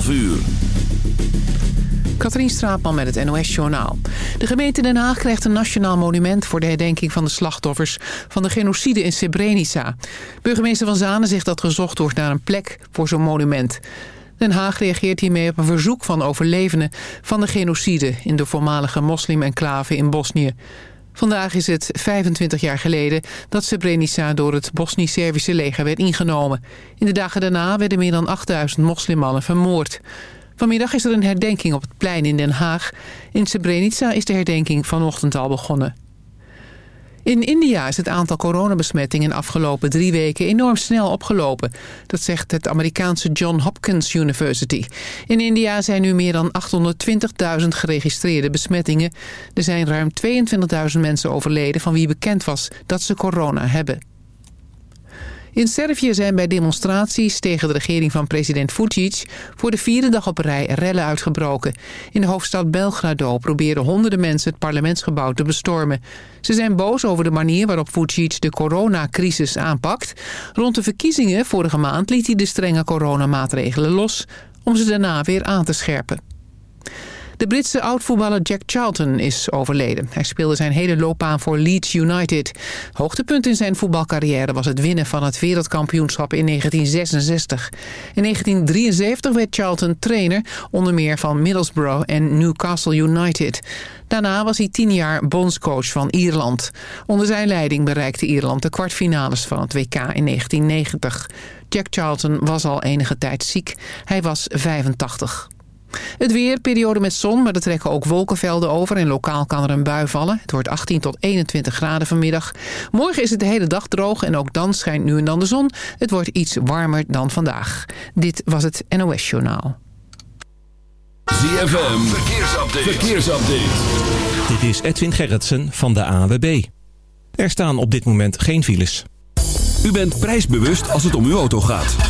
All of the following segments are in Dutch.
12 uur. Katrien Straatman met het NOS-journaal. De gemeente Den Haag krijgt een nationaal monument... voor de herdenking van de slachtoffers van de genocide in Srebrenica. Burgemeester Van Zanen zegt dat gezocht wordt naar een plek voor zo'n monument. Den Haag reageert hiermee op een verzoek van overlevenden... van de genocide in de voormalige moslim-enclave in Bosnië. Vandaag is het 25 jaar geleden dat Srebrenica door het Bosnisch-Servische leger werd ingenomen. In de dagen daarna werden meer dan 8000 moslimmannen vermoord. Vanmiddag is er een herdenking op het plein in Den Haag. In Srebrenica is de herdenking vanochtend al begonnen. In India is het aantal coronabesmettingen afgelopen drie weken enorm snel opgelopen. Dat zegt het Amerikaanse John Hopkins University. In India zijn nu meer dan 820.000 geregistreerde besmettingen. Er zijn ruim 22.000 mensen overleden van wie bekend was dat ze corona hebben. In Servië zijn bij demonstraties tegen de regering van president Vucic... voor de vierde dag op rij rellen uitgebroken. In de hoofdstad Belgrado probeerden honderden mensen het parlementsgebouw te bestormen. Ze zijn boos over de manier waarop Vucic de coronacrisis aanpakt. Rond de verkiezingen vorige maand liet hij de strenge coronamaatregelen los... om ze daarna weer aan te scherpen. De Britse oud-voetballer Jack Charlton is overleden. Hij speelde zijn hele loopbaan voor Leeds United. Hoogtepunt in zijn voetbalcarrière was het winnen van het wereldkampioenschap in 1966. In 1973 werd Charlton trainer, onder meer van Middlesbrough en Newcastle United. Daarna was hij tien jaar bondscoach van Ierland. Onder zijn leiding bereikte Ierland de kwartfinales van het WK in 1990. Jack Charlton was al enige tijd ziek. Hij was 85. Het weer, periode met zon, maar er trekken ook wolkenvelden over... en lokaal kan er een bui vallen. Het wordt 18 tot 21 graden vanmiddag. Morgen is het de hele dag droog en ook dan schijnt nu en dan de zon. Het wordt iets warmer dan vandaag. Dit was het NOS Journaal. ZFM, verkeersupdate. verkeersupdate. Dit is Edwin Gerritsen van de AWB. Er staan op dit moment geen files. U bent prijsbewust als het om uw auto gaat.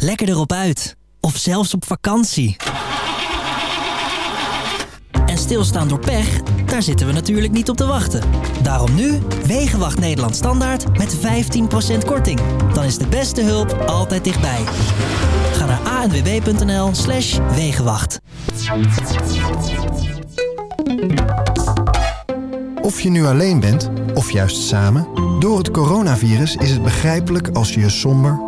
Lekker erop uit. Of zelfs op vakantie. En stilstaan door pech, daar zitten we natuurlijk niet op te wachten. Daarom nu Wegenwacht Nederland Standaard met 15% korting. Dan is de beste hulp altijd dichtbij. Ga naar anwb.nl slash Wegenwacht. Of je nu alleen bent, of juist samen... door het coronavirus is het begrijpelijk als je je somber,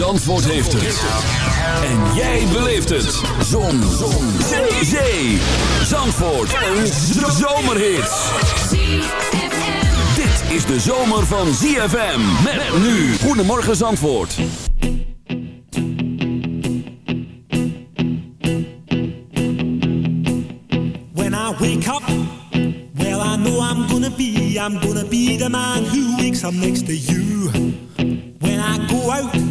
Zandvoort heeft het. En jij beleeft het. Zon. Zon. Zee. Zee. Zandvoort. Een zomerhit. Dit is de zomer van ZFM. Met nu. Goedemorgen Zandvoort. When I wake up, well, I know I'm gonna be, I'm gonna be the man who wakes up next to you. When I go out,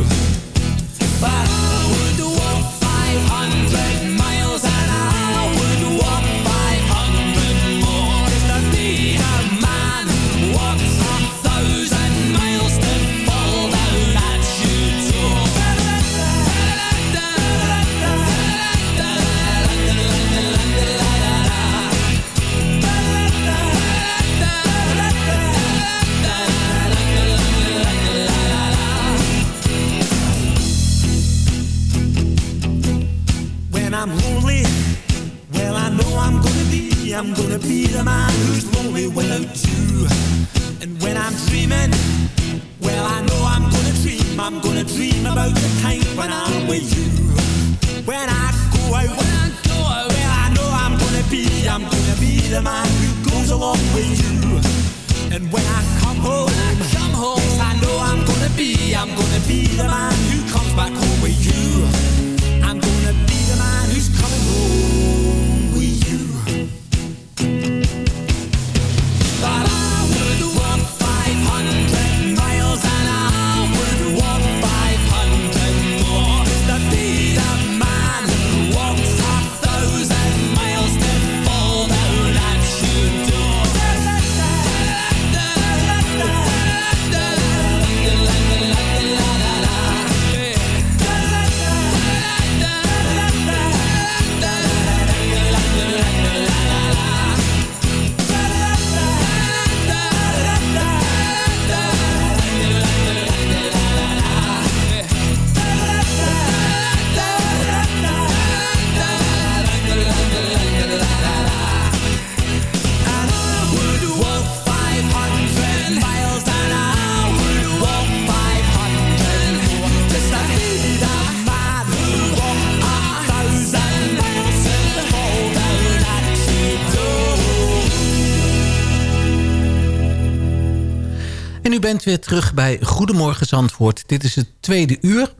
Weer terug bij Goedemorgen Zandvoort. Dit is het tweede uur.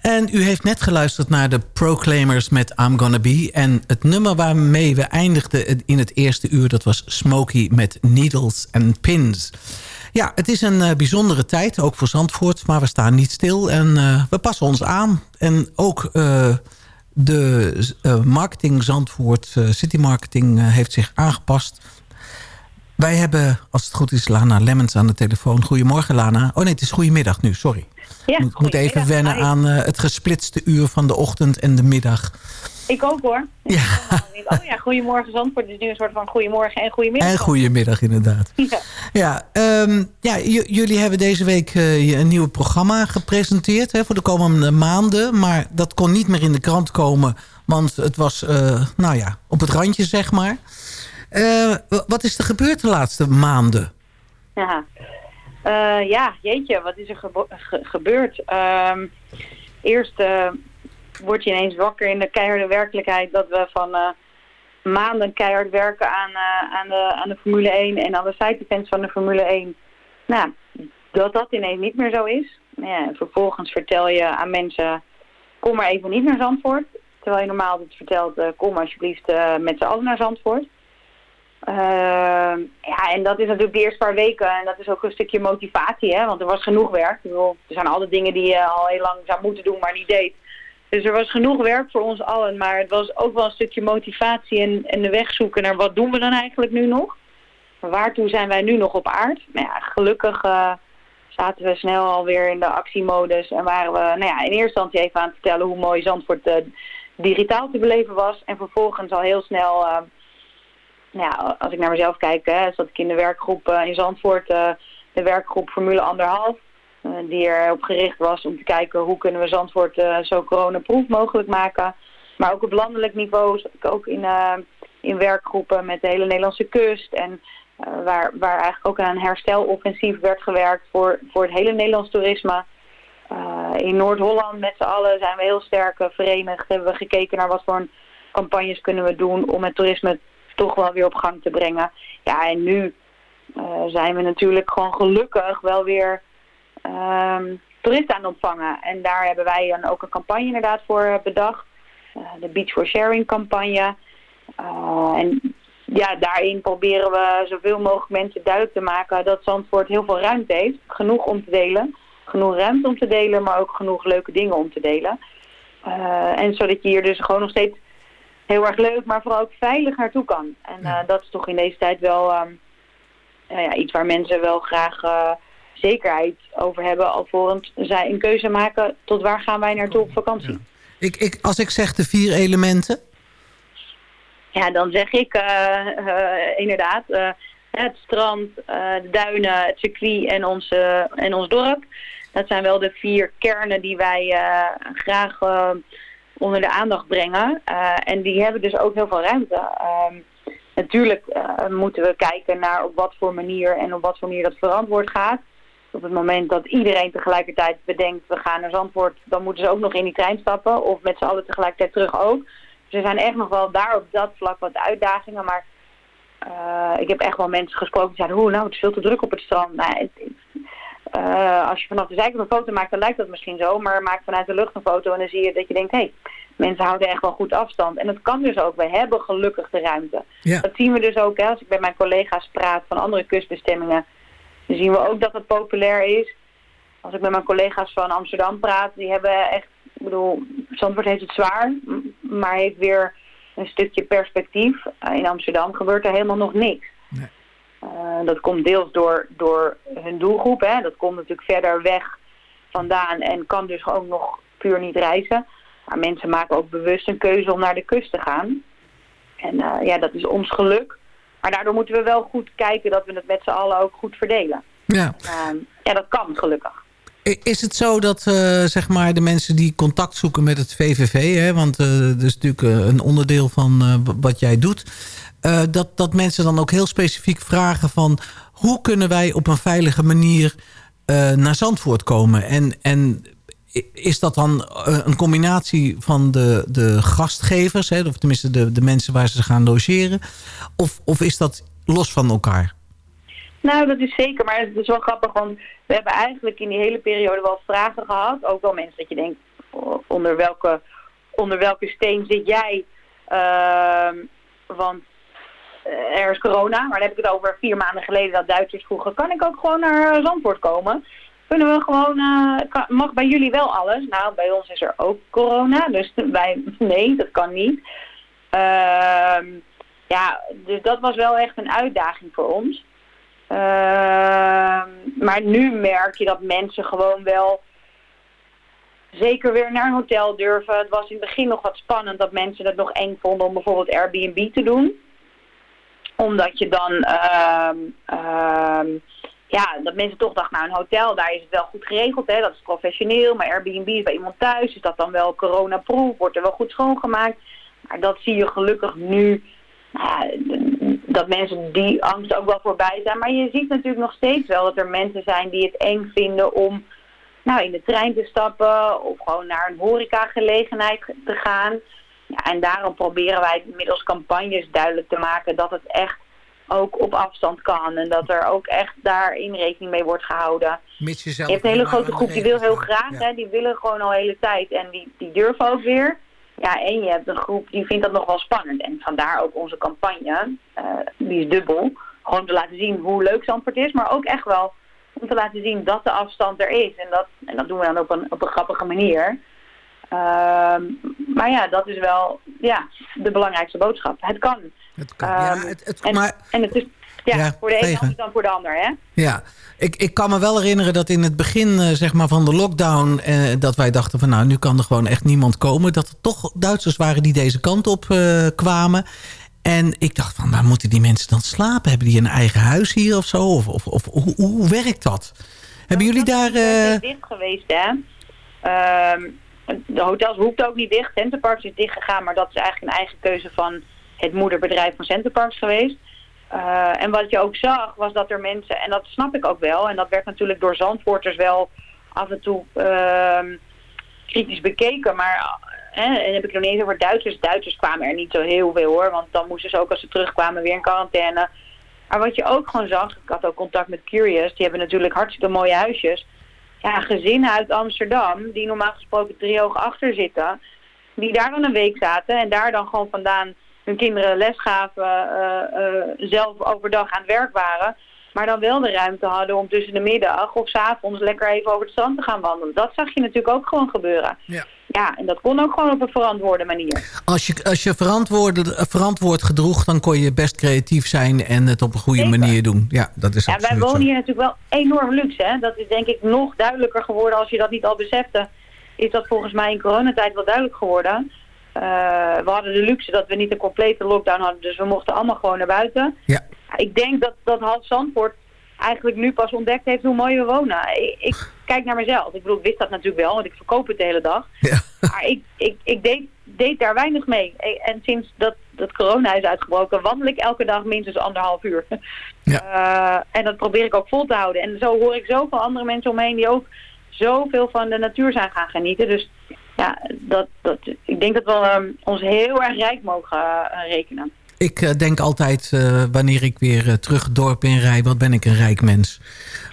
En u heeft net geluisterd naar de Proclaimers met I'm Gonna Be. En het nummer waarmee we eindigden in het eerste uur... dat was Smokey met Needles and Pins. Ja, het is een uh, bijzondere tijd, ook voor Zandvoort. Maar we staan niet stil en uh, we passen ons aan. En ook uh, de marketing Zandvoort, City Marketing, heeft zich aangepast... Wij hebben, als het goed is, Lana Lemmens aan de telefoon. Goedemorgen, Lana. Oh nee, het is goedemiddag nu, sorry. Ja, ik moet even wennen aan uh, het gesplitste uur van de ochtend en de middag. Ik ook hoor. Ja. Oh ja, goedemorgen Zandvoort. Het is nu een soort van goedemorgen en goedemiddag. En goedemiddag inderdaad. Ja, ja, um, ja jullie hebben deze week uh, een nieuw programma gepresenteerd hè, voor de komende maanden. Maar dat kon niet meer in de krant komen, want het was uh, nou ja, op het randje zeg maar. Uh, wat is er gebeurd de laatste maanden? Ja, uh, ja jeetje, wat is er gebe ge gebeurd? Uh, eerst uh, word je ineens wakker in de keiharde werkelijkheid dat we van maanden keihard werken aan, aan, de, aan de Formule 1 en aan de side-events van de Formule 1. Nou, dat dat ineens niet meer zo is. Ja, en vervolgens vertel je aan mensen, kom maar even niet naar Zandvoort. Terwijl je normaal het vertelt, kom alsjeblieft met z'n allen naar Zandvoort. Uh, ja, en dat is natuurlijk de eerste paar weken. En dat is ook een stukje motivatie, hè. Want er was genoeg werk. Er zijn alle dingen die je al heel lang zou moeten doen, maar niet deed. Dus er was genoeg werk voor ons allen. Maar het was ook wel een stukje motivatie en, en de weg zoeken naar wat doen we dan eigenlijk nu nog. Waartoe zijn wij nu nog op aard? Nou ja, gelukkig uh, zaten we snel alweer in de actiemodus. En waren we nou ja, in eerste instantie even aan het vertellen hoe mooi Zandvoort uh, digitaal te beleven was. En vervolgens al heel snel ja, als ik naar mezelf kijk, hè, zat ik in de werkgroep uh, in Zandvoort, uh, de werkgroep Formule Anderhalf. Uh, die erop gericht was om te kijken hoe kunnen we Zandvoort zo coronaproof mogelijk maken. Maar ook op landelijk niveau zat ik ook in, in werkgroepen met de hele Nederlandse kust. En waar, waar eigenlijk ook aan een hersteloffensief werd gewerkt voor, voor het hele Nederlands toerisme. in Noord-Holland met z'n allen zijn we heel sterk verenigd. Hebben we gekeken naar wat voor campagnes kunnen we doen om het toerisme toch wel weer op gang te brengen. Ja, en nu uh, zijn we natuurlijk gewoon gelukkig wel weer um, toeristen aan het ontvangen. En daar hebben wij dan ook een campagne inderdaad voor bedacht. de Beach for Sharing campagne. en ja, daarin proberen we zoveel mogelijk mensen duidelijk te maken dat Zandvoort heel veel ruimte heeft. Genoeg om te delen. Genoeg ruimte om te delen, maar ook genoeg leuke dingen om te delen. en zodat je hier dus gewoon nog steeds heel erg leuk, maar vooral ook veilig naartoe kan. En dat is toch in deze tijd wel ehm, ja, iets waar mensen wel graag zekerheid over hebben alvorens zij een keuze maken tot waar gaan wij naartoe op vakantie. Ik, ik, als ik zeg de vier elementen? Ja, dan zeg ik uh, inderdaad het strand, de duinen, het circuit en, onze, en ons dorp. Dat zijn wel de vier kernen die wij graag onder de aandacht brengen. en die hebben dus ook heel veel ruimte. Ehm, natuurlijk moeten we kijken naar op wat voor manier en op wat voor manier dat verantwoord gaat op het moment dat iedereen tegelijkertijd bedenkt, we gaan naar Zandvoort, dan moeten ze ook nog in die trein stappen. Of met z'n allen tegelijkertijd terug ook. Dus er zijn echt nog wel daar op dat vlak wat uitdagingen. Maar uh, ik heb echt wel mensen gesproken die zeiden, hoe nou, het is veel te druk op het strand. Nou, uh, als je vanaf de zijkant een foto maakt, dan lijkt dat misschien zo. Maar maak vanuit de lucht een foto en dan zie je dat je denkt, hé, hey, mensen houden echt wel goed afstand. En dat kan dus ook. We hebben gelukkig de ruimte. Ja. Dat zien we dus ook hè, als ik met mijn collega's praat van andere kustbestemmingen dan zien we ook dat het populair is. Als ik met mijn collega's van Amsterdam praat, die hebben echt, ik bedoel, Zandvoort heeft het zwaar, maar heeft weer een stukje perspectief. Eh, in Amsterdam gebeurt er helemaal nog niks. Uh, dat komt deels door, door hun doelgroep. Hè. Dat komt natuurlijk verder weg vandaan en kan dus ook nog puur niet reizen. Maar mensen maken ook bewust een keuze om naar de kust te gaan. En uh, ja, dat is ons geluk. Maar daardoor moeten we wel goed kijken dat we het met z'n allen ook goed verdelen. Ja. Uh, ja, dat kan gelukkig. Is het zo dat uh, zeg maar de mensen die contact zoeken met het VVV... Hè, want uh, dat is natuurlijk een onderdeel van wat jij doet... dat, dat mensen dan ook heel specifiek vragen van... hoe kunnen wij op een veilige manier naar Zandvoort komen? En, en is dat dan een combinatie van de, de gastgevers... Hè, of tenminste de, de mensen waar ze gaan logeren... Of, of is dat los van elkaar? Nou, dat is zeker. Maar het is wel grappig, want we hebben eigenlijk in die hele periode wel vragen gehad. Ook wel mensen dat je denkt, onder welke, onder welke steen zit jij? Uh, want er is corona, maar dan heb ik het over vier maanden geleden dat Duitsers vroegen, kan ik ook gewoon naar Zandvoort komen? Kunnen we gewoon, uh, mag bij jullie wel alles? Nou, bij ons is er ook corona, dus wij, nee, dat kan niet. Ehm, ja, dus dat was wel echt een uitdaging voor ons. Ehm, maar nu merk je dat mensen gewoon wel zeker weer naar een hotel durven. Het was in het begin nog wat spannend dat mensen het nog eng vonden om bijvoorbeeld Airbnb te doen. Omdat je dan, uh, ja, dat mensen toch dachten, nou een hotel, daar is het wel goed geregeld, hè, dat is professioneel. Maar Airbnb is bij iemand thuis, is dat dan wel coronaproof, wordt er wel goed schoongemaakt. Maar dat zie je gelukkig nu dat mensen die angst ook wel voorbij zijn. Maar je ziet natuurlijk nog steeds wel dat er mensen zijn die het eng vinden om nou, in de trein te stappen of gewoon naar een horecagelegenheid te gaan. Ja, en daarom proberen wij middels campagnes duidelijk te maken dat het echt ook op afstand kan. En dat er ook echt daarin rekening mee wordt gehouden. je, hebt een hele grote groep die wil heel graag, hè, die willen gewoon al de hele tijd. En die, die durven ook weer. Ja, en je hebt een groep die vindt dat nog wel spannend. En vandaar ook onze campagne, uh, die is dubbel. Gewoon te laten zien hoe leuk Zandvoort is, maar ook echt wel om te laten zien dat de afstand er is. En dat, en dat doen we dan op een, op een grappige manier. Uh, maar ja, dat is wel ja, de belangrijkste boodschap. Het kan. Het kan, ja. Ehm, het, het, en, maar... en het is ja, voor de ene anders dan voor de ander, hè? Ja, ik, ik kan me wel herinneren dat in het begin uh, zeg maar van de lockdown... Uh, dat wij dachten van nou, nu kan er gewoon echt niemand komen. Dat er toch Duitsers waren die deze kant op uh, kwamen. En ik dacht van, waar moeten die mensen dan slapen? Hebben die een eigen huis hier of zo? Of, of, of hoe, hoe werkt dat? Hebben jullie daar... Is dicht geweest, hè? Ehm, de hotels hoeft ook niet dicht. Centerparks is dicht gegaan, maar dat is eigenlijk een eigen keuze van het moederbedrijf van Centerparks geweest. Uh, en wat je ook zag, was dat er mensen, en dat snap ik ook wel, en dat werd natuurlijk door Zandvoorters wel af en toe uh, kritisch bekeken, maar uh, en heb ik nog niet eens over Duitsers. Duitsers kwamen er niet zo heel veel hoor, want dan moesten ze ook als ze terugkwamen weer in quarantaine. Maar wat je ook gewoon zag, ik had ook contact met Curious, die hebben natuurlijk hartstikke mooie huisjes. Ja, gezinnen uit Amsterdam, die normaal gesproken driehoog achter zitten, die daar dan een week zaten en daar dan gewoon vandaan hun kinderen les gaven, eh, eh, zelf overdag aan het werk waren. Maar dan wel de ruimte hadden om tussen de middag of s avonds lekker even over het strand te gaan wandelen. Dat zag je natuurlijk ook gewoon gebeuren. Ja. Ja, en dat kon ook gewoon op een verantwoorde manier. Als je, als je verantwoord, verantwoord gedroeg, dan kon je best creatief zijn en het op een goede Zeker. manier doen. Ja, dat is Ja, wij absoluut wonen zo. hier natuurlijk wel enorm luxe. Hè? Dat is denk ik nog duidelijker geworden als je dat niet al besefte. Is dat volgens mij in coronatijd wel duidelijk geworden. Eh, we hadden de luxe dat we niet een complete lockdown hadden. Dus we mochten allemaal gewoon naar buiten. Ja. Ik denk dat, dat Hans Zandvoort eigenlijk nu pas ontdekt heeft hoe mooi we wonen. Ik, ik kijk naar mezelf. Ik bedoel, ik wist dat natuurlijk wel, want ik verkoop het de hele dag. Ja. Maar ik, ik, ik deed, deed daar weinig mee. En sinds dat, dat corona is uitgebroken, wandel ik elke dag minstens anderhalf uur. Eh, en dat probeer ik ook vol te houden. En zo hoor ik zoveel andere mensen omheen die ook zoveel van de natuur zijn gaan genieten. Dus ja, dat, dat, ik denk dat we ehm, ons heel erg rijk mogen eh, rekenen. Ik eh, denk altijd, eh, wanneer ik weer terug het dorp in rij, wat ben ik een rijk mens.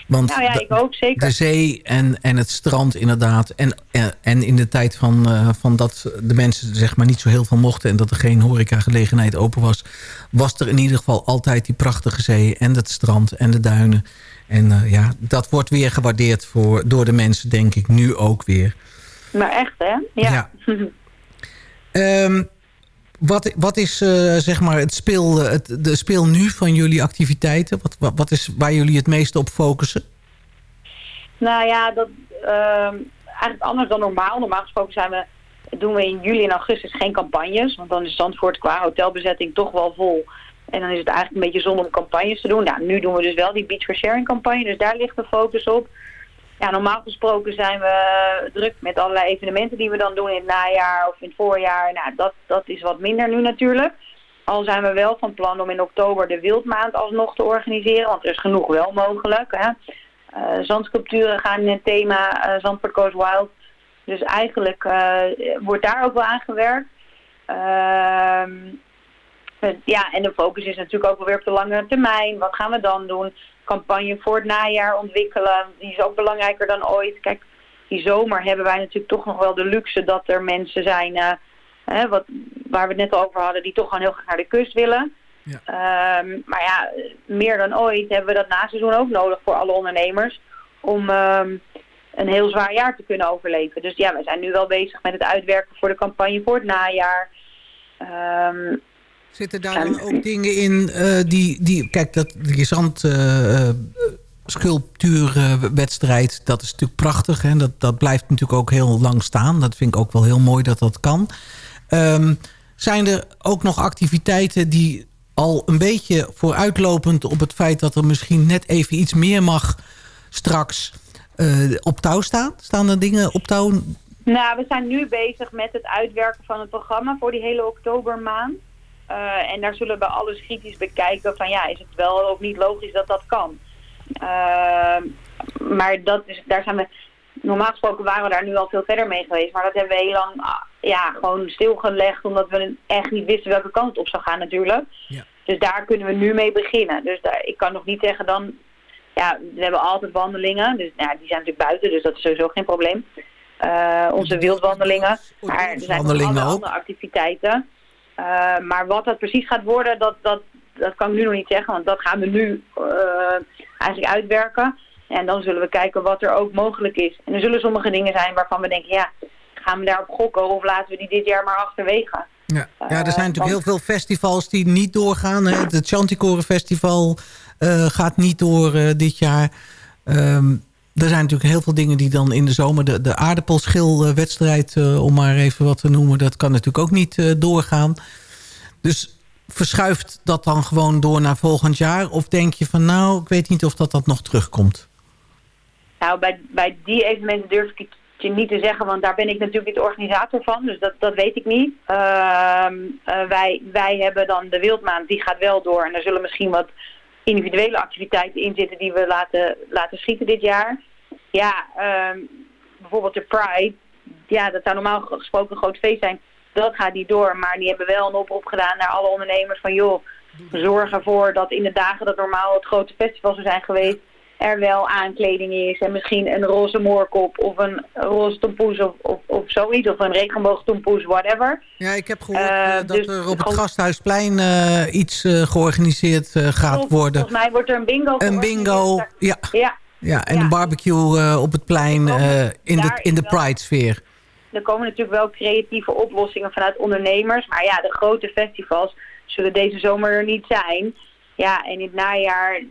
Want Nou ja, de- ik ook, zeker. De zee en, en het strand inderdaad. En, en, en in de tijd van, van dat de mensen zeg maar niet zo heel veel mochten... en dat er geen horecagelegenheid open was... was er in ieder geval altijd die prachtige zee en het strand en de duinen. En ja, dat wordt weer gewaardeerd voor, door de mensen, denk ik, nu ook weer. Maar echt, hè? Ja. Ehm, wat, wat is eh, zeg maar het speel, het, de speel nu van jullie activiteiten? Wat, wat, wat is waar jullie het meeste op focussen? Nou ja, dat ehm, eigenlijk anders dan normaal. Normaal gesproken zijn we, doen we in juli en augustus geen campagnes. Want dan is Zandvoort qua hotelbezetting toch wel vol. En dan is het eigenlijk een beetje zonde om campagnes te doen. Nou, nu doen we dus wel die Beach for Sharing campagne. Dus daar ligt de focus op. Ja, normaal gesproken zijn we druk met allerlei evenementen die we dan doen in het najaar of in het voorjaar. Nou, dat, dat is wat minder nu natuurlijk. Al zijn we wel van plan om in oktober de wildmaand alsnog te organiseren. Want er is genoeg wel mogelijk. Hè. Eh, zandsculpturen gaan in het thema eh Zandvoort Goes Wild. Dus eigenlijk eh, wordt daar ook wel aan gewerkt. Ehm, eh, ja, en de focus is natuurlijk ook wel weer op de lange termijn. Wat gaan we dan doen? Campagne voor het najaar ontwikkelen. Die is ook belangrijker dan ooit. Kijk, die zomer hebben wij natuurlijk toch nog wel de luxe dat er mensen zijn... eh, hè, wat, waar we het net al over hadden, die toch gewoon heel graag naar de kust willen. Ehm, maar ja, meer dan ooit hebben we dat naseizoen ook nodig voor alle ondernemers. Om ehm, een heel zwaar jaar te kunnen overleven. Dus ja, we zijn nu wel bezig met het uitwerken voor de campagne voor het najaar. Ehm, Zitten daar dan ook dingen in eh, die, die... Kijk, dat, die zand... eh, eh, sculptuurwedstrijd, dat is natuurlijk prachtig. Hè? Dat, dat blijft natuurlijk ook heel lang staan. Dat vind ik ook wel heel mooi dat dat kan. Ehm, zijn er ook nog activiteiten die al een beetje vooruitlopend... op het feit dat er misschien net even iets meer mag straks op touw staan? Staan er dingen op touw? Nou, we zijn nu bezig met het uitwerken van het programma voor die hele oktobermaand. Eh, en daar zullen we alles kritisch bekijken van ja, is het wel of niet logisch dat dat kan. Ehm, maar dat is, daar zijn we, normaal gesproken waren we daar nu al veel verder mee geweest. Maar dat hebben we heel lang ah, ja, gewoon stilgelegd omdat we echt niet wisten welke kant het op zou gaan natuurlijk. Dus daar kunnen we nu mee beginnen. Dus daar, ik kan nog niet zeggen dan, ja, we hebben altijd wandelingen. Dus nou, ja, die zijn natuurlijk buiten, dus dat is sowieso geen probleem. Eh, onze wildwandelingen. Maar er zijn ook. andere activiteiten. Eh, maar wat dat precies gaat worden, dat, dat, dat kan ik nu nog niet zeggen. Want dat gaan we nu eh, eigenlijk uitwerken. En dan zullen we kijken wat er ook mogelijk is. En er zullen sommige dingen zijn waarvan we denken, ja, gaan we daarop gokken of laten we die dit jaar maar achterwege. Ja, ja er Eh, zijn natuurlijk want- heel veel festivals die niet doorgaan. Hè. Het Chanticoren Festival eh, gaat niet door eh, dit jaar. Ehm, er zijn natuurlijk heel veel dingen die dan in de zomer... de, de aardappelschilwedstrijd, eh, om maar even wat te noemen... dat kan natuurlijk ook niet eh, doorgaan. Dus verschuift dat dan gewoon door naar volgend jaar? Of denk je van nou, ik weet niet of dat, dat nog terugkomt? Nou, bij, bij die evenementen durf ik het je niet te zeggen, want daar ben ik natuurlijk niet de organisator van. Dus dat, dat weet ik niet. Ehm, eh, wij, wij hebben dan de wildmaand, die gaat wel door. En er zullen misschien wat individuele activiteiten in zitten die we laten, laten schieten dit jaar. Ja, ehm, bijvoorbeeld de Pride. Ja, dat zou normaal gesproken een groot feest zijn. Dat gaat niet door, maar die hebben wel een oproep gedaan naar alle ondernemers van joh, zorg ervoor dat in de dagen dat normaal het grote festival zou zijn geweest, er wel aankleding is. En misschien een roze moorkop of een roze tompoes of, of, of zoiets. Of een regenboogtompoes, whatever. Ja, ik heb gehoord Eh, eh, dat dus er op het Gasthuisplein eh, iets eh, georganiseerd gaat worden. Volgens mij wordt er een bingo Een bingo, ja. Ja, ja en Ja. een barbecue eh, op het plein eh, in de, in de Pride-sfeer. er komen natuurlijk wel creatieve oplossingen vanuit ondernemers. Maar ja, de grote festivals zullen deze zomer er niet zijn. Ja, en in het najaar,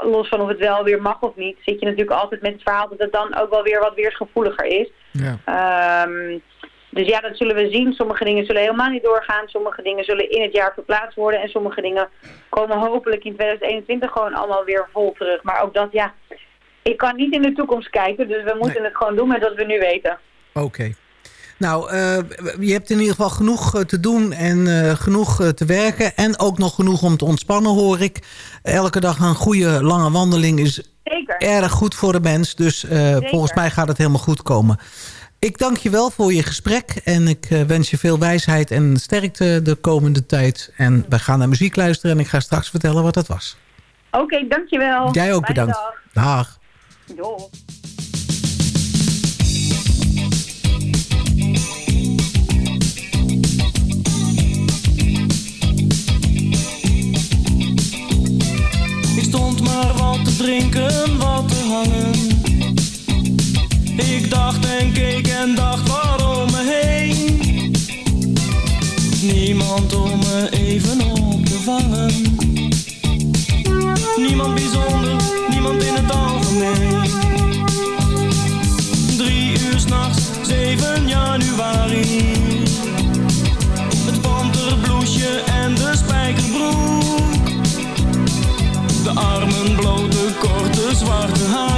los van of het wel weer mag of niet, zit je natuurlijk altijd met het verhaal dat het dan ook wel weer wat weersgevoeliger is. Ja. Ehm, dus ja, dat zullen we zien. Sommige dingen zullen helemaal niet doorgaan. Sommige dingen zullen in het jaar verplaatst worden. En sommige dingen komen hopelijk in 2021 gewoon allemaal weer vol terug. Maar ook dat, ja, ik kan niet in de toekomst kijken. Dus we moeten het gewoon doen met wat we nu weten. Oké. Nou, eh, je hebt in ieder geval genoeg eh, te doen en eh, genoeg te werken. En ook nog genoeg om te ontspannen, hoor ik. Elke dag een goede lange wandeling is Zeker. erg goed voor de mens. Dus volgens mij gaat het helemaal goed komen. Ik dank je wel voor je gesprek. En ik eh, wens je veel wijsheid en sterkte de komende tijd. En wij gaan naar muziek luisteren. En ik ga straks vertellen wat dat was. Oké, dankjewel. Jij ook Fijne bedankt. dag. Dag. Ik stond maar wat te drinken, wat te hangen. Ik dacht en keek en dacht waarom me heen. Niemand om me even op te vangen. Niemand bijzonder, niemand in het algemeen. Drie uur s'nachts, 7 januari. Het panterbloesje en de spijkerbroek. De armen blote, korte, zwarte haren.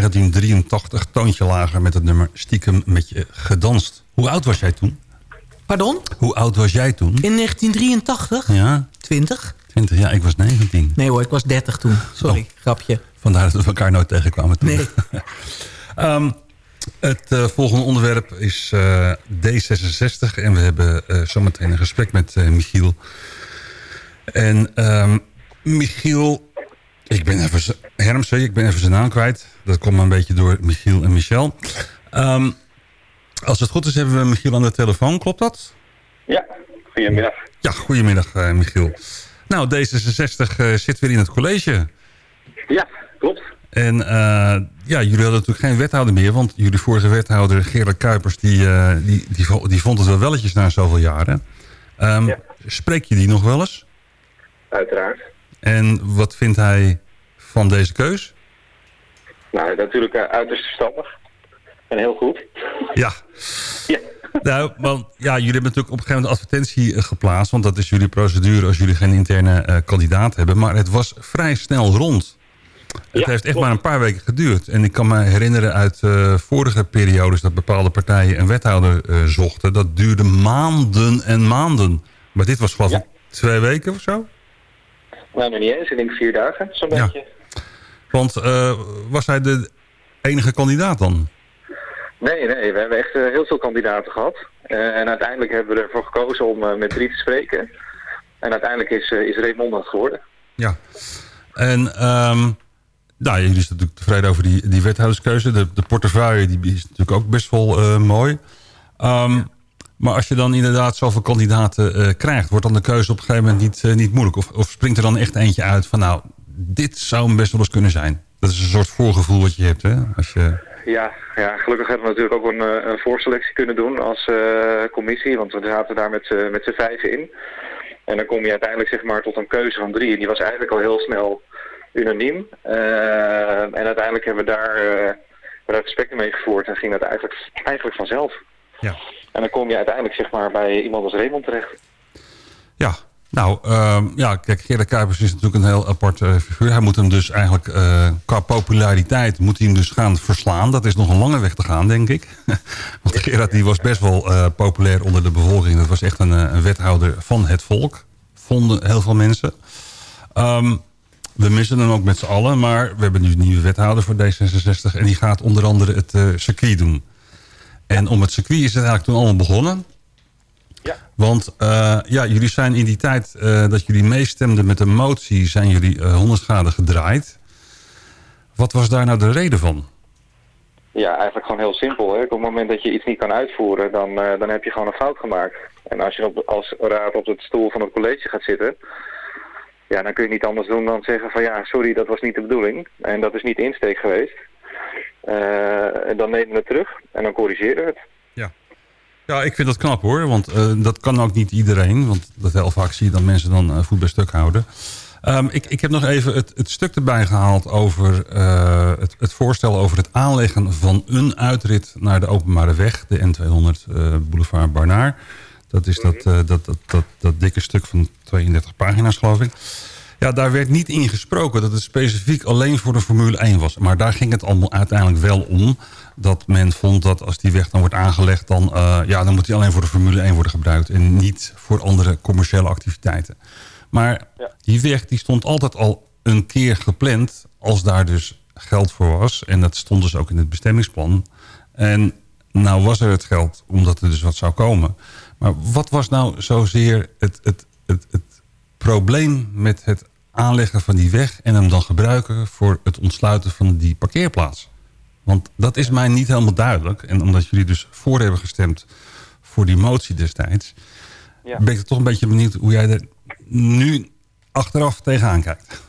1983, toontje lager met het nummer Stiekem met je gedanst. Hoe oud was jij toen? Pardon? Hoe oud was jij toen? In 1983? Ja, 20? 20 jaar. Ik was 19. Nee hoor, ik was 30 toen. Sorry, Oh. grapje. Vandaar dat we elkaar nooit tegenkwamen toen. Nee. Ehm, het eh, volgende onderwerp is eh, D66. En we hebben eh, zometeen een gesprek met Michiel. En ehm, Michiel... Ik ben even... Hermsen, ik ben even zijn naam kwijt. Dat komt een beetje door Michiel en Michel. Ehm, als het goed is hebben we Michiel aan de telefoon. Klopt dat? Ja, goedemiddag. Ja, goedemiddag eh, Michiel. Nou, D66 eh, zit weer in het college. Ja, klopt. En eh, ja, jullie hadden natuurlijk geen wethouder meer... want jullie vorige wethouder Gerard Kuipers... die, die, die, die vond het wel welletjes na zoveel jaren. Ehm, Spreek je die nog wel eens? Uiteraard. En wat vindt hij van deze keus? Nou, natuurlijk uh, uiterst verstandig. En heel goed. Ja. Ja. Nou, want ja, jullie hebben natuurlijk op een gegeven moment advertentie eh, geplaatst... want dat is jullie procedure als jullie geen interne eh, kandidaat hebben. Maar het was vrij snel rond. Het Ja, heeft echt klopt. maar een paar weken geduurd. En ik kan me herinneren uit eh, vorige periodes... dat bepaalde partijen een wethouder eh, zochten. Dat duurde maanden en maanden. Maar dit was geloof ik twee weken of zo? Nou, nog niet eens. Ik denk vier dagen, zo'n Ja. beetje. Want eh, was hij de enige kandidaat dan? Nee, nee. We hebben echt eh, heel veel kandidaten gehad. Eh, en uiteindelijk hebben we ervoor gekozen om met drie te spreken. En uiteindelijk is, is Raymond het geworden. Ja. En ehm nou, jullie zijn natuurlijk tevreden over die, die wethouderskeuze. De, de portefeuille die is natuurlijk ook best wel mooi. Ehm, maar als je dan inderdaad zoveel kandidaten eh, krijgt... wordt dan de keuze op een gegeven moment niet, eh, niet moeilijk? Of, of springt er dan echt eentje uit van... nou, dit zou hem best wel eens kunnen zijn? Dat is een soort voorgevoel wat je hebt, hè? Als je... Ja, ja, gelukkig hebben we natuurlijk ook een, eh, een voorselectie kunnen doen als commissie. Want we zaten daar met, z'n- met z'n vijven in. En dan kom je uiteindelijk zeg maar tot een keuze van drie. En die was eigenlijk al heel snel unaniem. En uiteindelijk hebben we daar, daar gesprekken mee gevoerd. En ging dat eigenlijk, eigenlijk vanzelf. Ja. En dan kom je uiteindelijk zeg maar bij iemand als Raymond terecht. Ja, nou, ehm, ja, kijk, Gerrit Kuipers is natuurlijk een heel apart eh, figuur. Hij moet hem dus eigenlijk, eh, qua populariteit, moet hij hem dus gaan verslaan. Dat is nog een lange weg te gaan, denk ik. Want Gerrit die was best wel eh, populair onder de bevolking. Dat was echt een, wethouder van het volk, vonden heel veel mensen. Ehm, we missen hem ook met z'n allen, maar we hebben nu een nieuwe wethouder voor D66. En die gaat onder andere het circuit doen. En om het circuit is het eigenlijk toen allemaal begonnen. Want eh, ja, jullie zijn in die tijd eh, dat jullie meestemden met de motie... zijn jullie eh 100 graden gedraaid. Wat was daar nou de reden van? Ja, eigenlijk gewoon heel simpel. Hè. Op het moment dat je iets niet kan uitvoeren, dan, dan heb je gewoon een fout gemaakt. En als je op, als raad op het stoel van het college gaat zitten, ja, dan kun je niet anders doen dan zeggen van ja, sorry, dat was niet de bedoeling. En dat is niet de insteek geweest. Eh, en dan nemen we het terug en dan corrigeren we het. Ja, ik vind dat knap hoor. Want eh, dat kan ook niet iedereen. Want dat heel vaak zie je dat mensen dan eh, voet bij stuk houden. Ehm, ik, ik heb nog even het, het stuk erbij gehaald over het, het voorstel over het aanleggen van een uitrit naar de openbare weg. De N200 eh, Boulevard Barnaar. Dat is dat, eh, dat, dat, dat, dat dikke stuk van 32 pagina's geloof ik. Ja, daar werd niet in gesproken dat het specifiek alleen voor de Formule 1 was. Maar daar ging het allemaal uiteindelijk wel om. Dat men vond dat als die weg dan wordt aangelegd... dan, eh, ja, dan moet die alleen voor de Formule 1 worden gebruikt... en niet voor andere commerciële activiteiten. Maar die weg die stond altijd al een keer gepland... als daar dus geld voor was. En dat stond dus ook in het bestemmingsplan. En nou was er het geld omdat er dus wat zou komen. Maar wat was nou zozeer het, het, het, het probleem met het aanleggen van die weg... en hem dan gebruiken voor het ontsluiten van die parkeerplaats? Want dat is mij niet helemaal duidelijk. En omdat jullie dus voor hebben gestemd voor die motie destijds... Ja. ben ik er toch een beetje benieuwd hoe jij er nu achteraf tegenaan kijkt.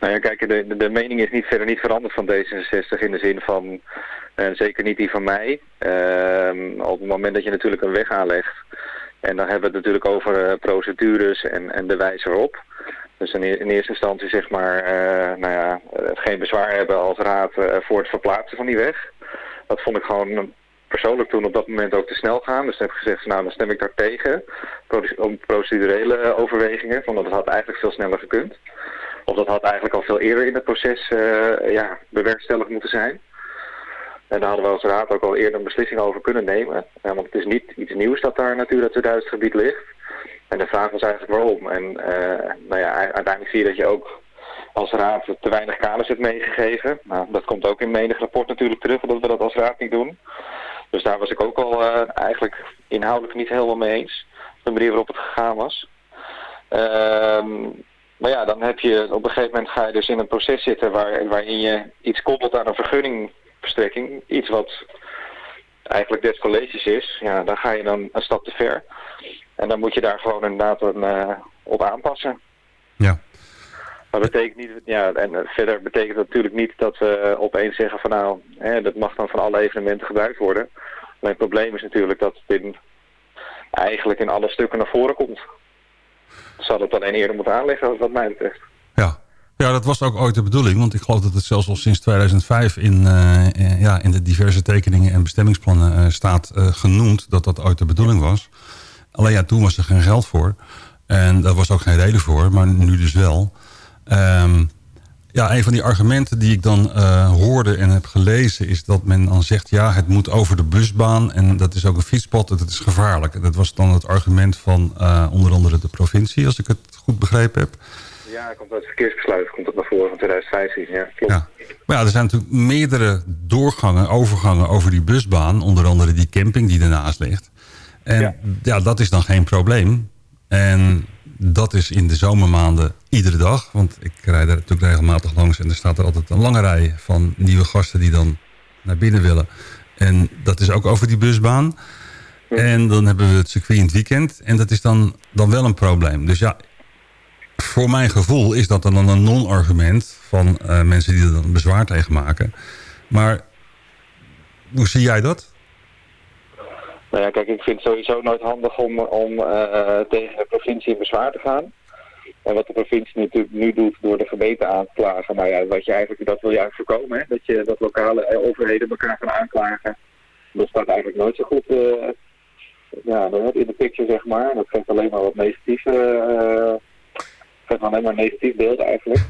Nou ja, kijk, de, de, de mening is niet verder niet veranderd van D66 in de zin van, en zeker niet die van mij. Ehm, op het moment dat je natuurlijk een weg aanlegt, en dan hebben we het natuurlijk over eh, procedures en, en de wijze waarop. Dus in, e- in eerste instantie zeg maar, eh, nou ja, eh, geen bezwaar hebben als raad eh, voor het verplaatsen van die weg. Dat vond ik gewoon persoonlijk toen op dat moment ook te snel gaan. Dus toen heb ik gezegd, nou dan stem ik daar tegen. Om procedurele overwegingen, want dat had eigenlijk veel sneller gekund. Of dat had eigenlijk al veel eerder in het proces eh, ja, bewerkstelligd moeten zijn. En daar hadden we als raad ook al eerder een beslissing over kunnen nemen. Eh, want het is niet iets nieuws dat daar Natura 2000 gebied ligt. En de vraag was eigenlijk waarom. En eh, nou ja, uiteindelijk zie je dat je ook als raad te weinig kaders hebt meegegeven. Nou, dat komt ook in menig rapport natuurlijk terug, dat we dat als raad niet doen. Dus daar was ik ook al eh, eigenlijk inhoudelijk niet helemaal mee eens. De manier waarop het gegaan was. Ehm, maar ja, dan heb je op een gegeven moment ga je dus in een proces zitten waar, waarin je iets koppelt aan een vergunningverstrekking. Iets wat eigenlijk des colleges is. Ja, dan ga je dan een stap te ver. En dan moet je daar gewoon inderdaad een, eh, op aanpassen. Ja. Maar dat betekent niet, ja, en eh, verder betekent dat natuurlijk niet dat we opeens zeggen van nou, hè, dat mag dan van alle evenementen gebruikt worden. Maar het probleem is natuurlijk dat het in, eigenlijk in alle stukken naar voren komt. Zal het alleen eerder moeten aanleggen, wat mij betreft. Ja, dat was ook ooit de bedoeling. Want ik geloof dat het zelfs al sinds 2005 in, eh, eh, ja, in de diverse tekeningen en bestemmingsplannen eh, staat genoemd dat dat ooit de bedoeling was. Alleen ja, toen was er geen geld voor. En daar was ook geen reden voor, maar nu dus wel. Ehm, Ja, een van die argumenten die ik dan hoorde en heb gelezen... is dat men dan zegt, ja, het moet over de busbaan... en dat is ook een fietspad, dat is gevaarlijk. Dat was dan het argument van onder andere de provincie... als ik het goed begrepen heb. Ja, komt uit het verkeersbesluit komt dat naar voren van 2015. Ja, klopt. Ja. Maar ja, er zijn natuurlijk meerdere doorgangen, overgangen over die busbaan. Onder andere die camping die ernaast ligt. En ja, ja dat is dan geen probleem. En dat is in de zomermaanden iedere dag. Want ik rijd er natuurlijk regelmatig langs. En er staat er altijd een lange rij van nieuwe gasten die dan naar binnen willen. En dat is ook over die busbaan. En dan hebben we het circuit in het weekend. En dat is dan, dan wel een probleem. Dus ja, voor mijn gevoel is dat dan een non-argument... van uh, mensen die er dan bezwaar tegen maken. Maar hoe zie jij dat? Nou ja, kijk, ik vind het sowieso nooit handig om, om uh, tegen de provincie in bezwaar te gaan. En wat de provincie natuurlijk nu doet door de gemeente aan te klagen. Nou ja, wat je eigenlijk, dat wil eigenlijk voorkomen. Hè? Dat, je, dat lokale overheden elkaar gaan aanklagen. Dat staat eigenlijk nooit zo goed uh, ja, in de picture, zeg maar. Dat geeft alleen maar wat negatieve, geeft alleen maar een negatief beeld eigenlijk.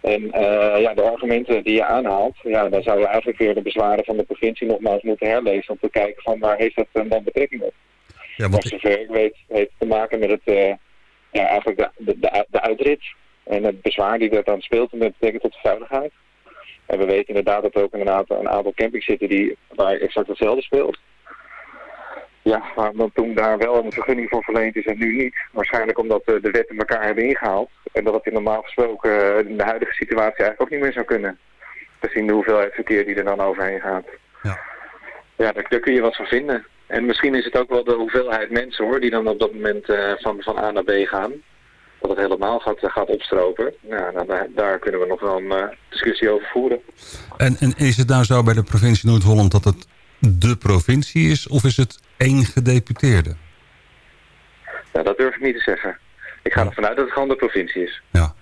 En uh, ja, de argumenten die je aanhaalt, ja, dan zou je eigenlijk weer de bezwaren van de provincie nogmaals moeten herlezen om te kijken van waar heeft dat dan betrekking op. Ja, wat zover ik weet, heeft het te maken met het, uh, ja, eigenlijk de, de, de, de, uitrit en het bezwaar die er dan speelt met betrekking tot de veiligheid. En we weten inderdaad dat er ook een aantal, een aantal campings zitten die, waar exact hetzelfde speelt. Ja, maar toen daar wel een vergunning voor verleend is en nu niet. Waarschijnlijk omdat de wetten elkaar hebben ingehaald. En dat het in normaal gesproken in de huidige situatie eigenlijk ook niet meer zou kunnen. Gezien de hoeveelheid verkeer die er dan overheen gaat. Ja, ja daar, daar kun je wat van vinden. En misschien is het ook wel de hoeveelheid mensen hoor, die dan op dat moment uh, van, van A naar B gaan. Dat het helemaal gaat, gaat opstropen. Ja, nou, daar, daar, kunnen we nog wel een uh, discussie over voeren. En, en is het nou zo bij de provincie Noord-Holland dat het de provincie is of is het één gedeputeerde? Ja, dat durf ik niet te zeggen. Ik ga ja. ervan uit dat het gewoon de provincie is. Ja,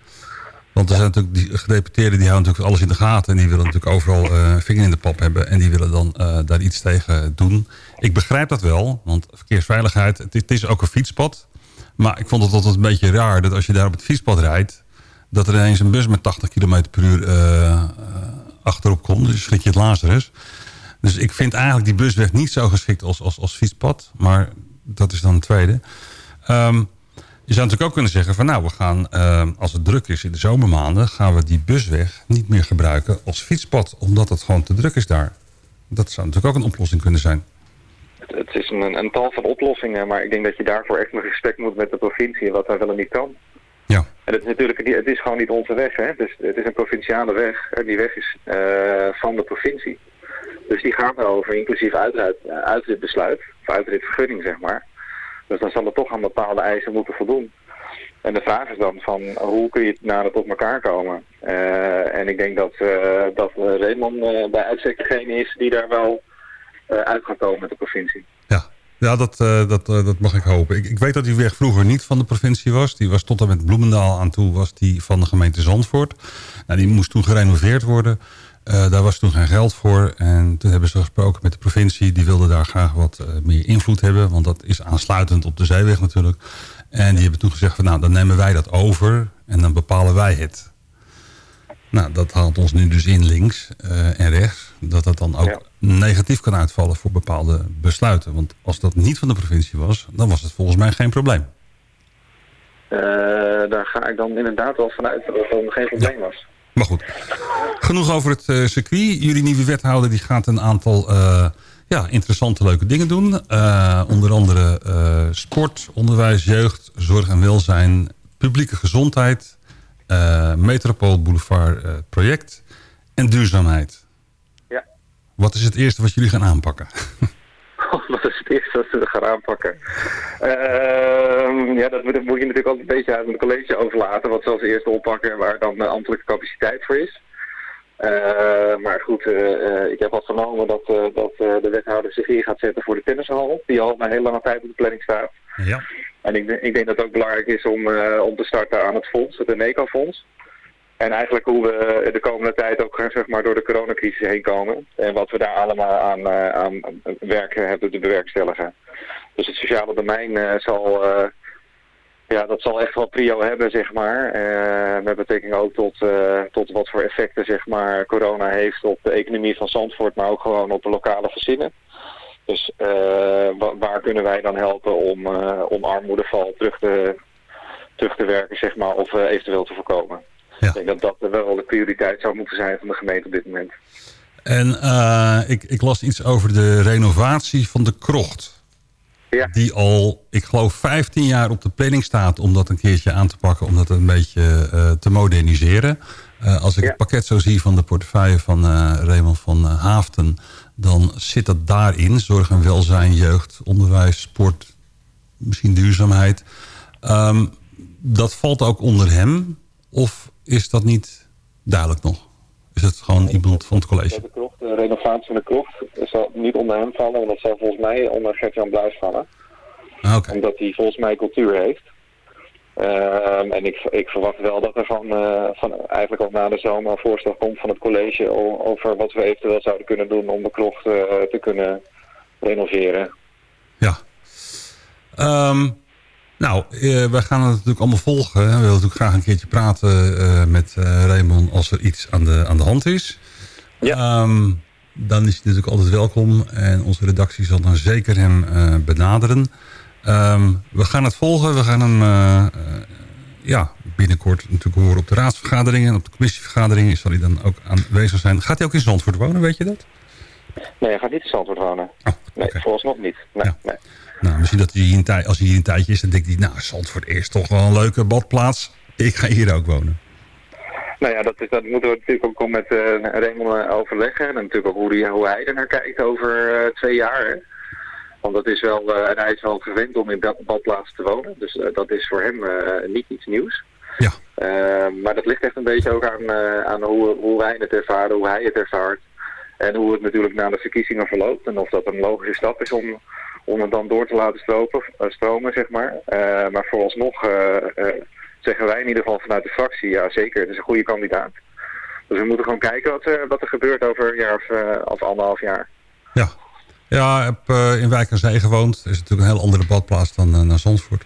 want er zijn natuurlijk die gedeputeerden die houden natuurlijk alles in de gaten. En die willen natuurlijk overal uh, vinger in de pap hebben. En die willen dan uh, daar iets tegen doen. Ik begrijp dat wel, want verkeersveiligheid, het, het, is ook een fietspad. Maar ik vond het altijd een beetje raar dat als je daar op het fietspad rijdt... dat er ineens een bus met 80 km per uur uh, achterop komt. Dus schrik je het Lazarus. Dus ik vind eigenlijk die busweg niet zo geschikt als, als, als fietspad. Maar dat is dan een tweede. Um, je zou natuurlijk ook kunnen zeggen van nou, we gaan, uh, als het druk is in de zomermaanden... gaan we die busweg niet meer gebruiken als fietspad. Omdat het gewoon te druk is daar. Dat zou natuurlijk ook een oplossing kunnen zijn. Het, het is een, een, tal van oplossingen, maar ik denk dat je daarvoor echt nog respect moet met de provincie... wat daar wel en niet kan. Ja. En het is natuurlijk het is gewoon niet onze weg. Hè? Dus het is een provinciale weg. En die weg is uh, van de provincie. Dus die gaat erover, inclusief uitrit, uitritbesluit, of uitritvergunning zeg maar. Dus dan zal het toch aan bepaalde eisen moeten voldoen. En de vraag is dan van hoe kun je nader tot elkaar komen. Uh, en ik denk dat, uh, dat Raymond uh, bij uitstek degene is die daar wel uit gaat komen met de provincie. Ja, ja dat, dat, dat mag ik hopen. Ik, ik, weet dat die weg vroeger niet van de provincie was. Die was tot en met Bloemendaal aan toe was die van de gemeente Zandvoort. Nou, die moest toen gerenoveerd worden. Uh, daar was toen geen geld voor. En toen hebben ze gesproken met de provincie. Die wilde daar graag wat uh, meer invloed hebben. Want dat is aansluitend op de zeeweg natuurlijk. En die hebben toen gezegd van nou, dan nemen wij dat over. En dan bepalen wij het. Nou, dat haalt ons nu dus in links uh, en rechts. Dat dat dan ook ja. negatief kan uitvallen voor bepaalde besluiten. Want als dat niet van de provincie was, dan was het volgens mij geen probleem. daar ga ik dan inderdaad wel vanuit dat het geen probleem ja. was. Maar goed, genoeg over het uh, circuit. Jullie nieuwe wethouder die gaat een aantal uh, ja, interessante, leuke dingen doen. Uh, onder andere sport, onderwijs, jeugd, zorg en welzijn, publieke gezondheid, Metropool Boulevard project en duurzaamheid. Ja. Wat is het eerste wat jullie gaan aanpakken? wat is het eerste wat we gaan aanpakken? Uh, ja, dat moet, moet, je natuurlijk altijd een beetje uit het college overlaten. Wat ze als eerste oppakken en waar dan de ambtelijke capaciteit voor is. Uh, maar goed, uh, ik heb al vernomen dat, dat de wethouder zich hier gaat zetten voor de tennishal. Die al een hele lange tijd op de planning staat. Ja. En ik, ik denk dat het ook belangrijk is om, om te starten aan het fonds, het Eneco-fonds. En eigenlijk hoe we de komende tijd ook zeg maar, door de coronacrisis heen komen. En wat we daar allemaal aan, uh, aan werk hebben te bewerkstelligen. Dus het sociale domein uh, zal ja, dat zal echt wel prio hebben, zeg maar. Uh, met betrekking ook tot, tot wat voor effecten, zeg maar, corona heeft op de economie van Zandvoort, maar ook gewoon op de lokale gezinnen. Dus waar kunnen wij dan helpen om, om armoedeval terug te, terug te werken, zeg maar, of eventueel te voorkomen? Ja. Ik denk dat dat wel de prioriteit zou moeten zijn van de gemeente op dit moment. En ik, ik las iets over de renovatie van de krocht. Ja. Die al, ik geloof, 15 jaar op de planning staat om dat een keertje aan te pakken. Om dat een beetje uh, te moderniseren. Uh, als ik ja. het pakket zo zie van de portefeuille van Raymond van Haafden. Dan zit dat daarin. Zorg en welzijn, jeugd, onderwijs, sport, misschien duurzaamheid. Um, dat valt ook onder hem. Of is dat niet duidelijk nog? Is het gewoon iemand van het college? De, krocht, de renovatie van de krocht zal niet onder hem vallen, want dat zal volgens mij onder Gert-Jan Bluis vallen. Ah, okay. Omdat hij volgens mij cultuur heeft. Um, en ik, ik, verwacht wel dat er van, uh, van eigenlijk al na de zomer een voorstel komt van het college over wat we eventueel zouden kunnen doen om de krocht uh, te kunnen renoveren. Ja. Um, nou, uh, wij gaan het natuurlijk allemaal volgen. We willen natuurlijk graag een keertje praten uh, met uh, Raymond als er iets aan de, aan de hand is. Ja. Um, dan is hij natuurlijk altijd welkom. En onze redactie zal dan zeker hem benaderen. Um, we gaan het volgen. We gaan hem ja, binnenkort natuurlijk horen op de raadsvergaderingen. Op de commissievergaderingen zal hij dan ook aanwezig zijn. Gaat hij ook in Zandvoort wonen, weet je dat? Nee, hij gaat niet in Zandvoort wonen. Oh, nee, okay. vooralsnog niet. Nee, Ja. nee. Nou, misschien dat hij hier een als hij hier een tijdje is, dan denkt hij... nou, Zandvoort is toch wel een leuke badplaats. Ik ga hier ook wonen. Nou ja, dat, is, dat moeten we natuurlijk ook met uh, Raymond uh, overleggen. En natuurlijk ook hoe, die, hoe hij er naar kijkt over uh, twee jaar. Hè. Want dat is wel, en hij is wel gewend om in bad, badplaatsen te wonen. Dus dat is voor hem niet iets nieuws. Ja. maar dat ligt echt een beetje ook aan, aan hoe, hoe wij het ervaren, hoe hij het ervaart. En hoe het natuurlijk na de verkiezingen verloopt. En of dat een logische stap is om om het dan door te laten stropen, uh, stromen, zeg maar. Uh, maar vooralsnog uh, zeggen wij in ieder geval vanuit de fractie, ja zeker, het is een goede kandidaat. Dus we moeten gewoon kijken wat, wat er gebeurt over een jaar of, of anderhalf jaar. Ja, ja ik heb in Wijk aan Zee gewoond. Dat is natuurlijk een heel andere badplaats dan naar Zandvoort.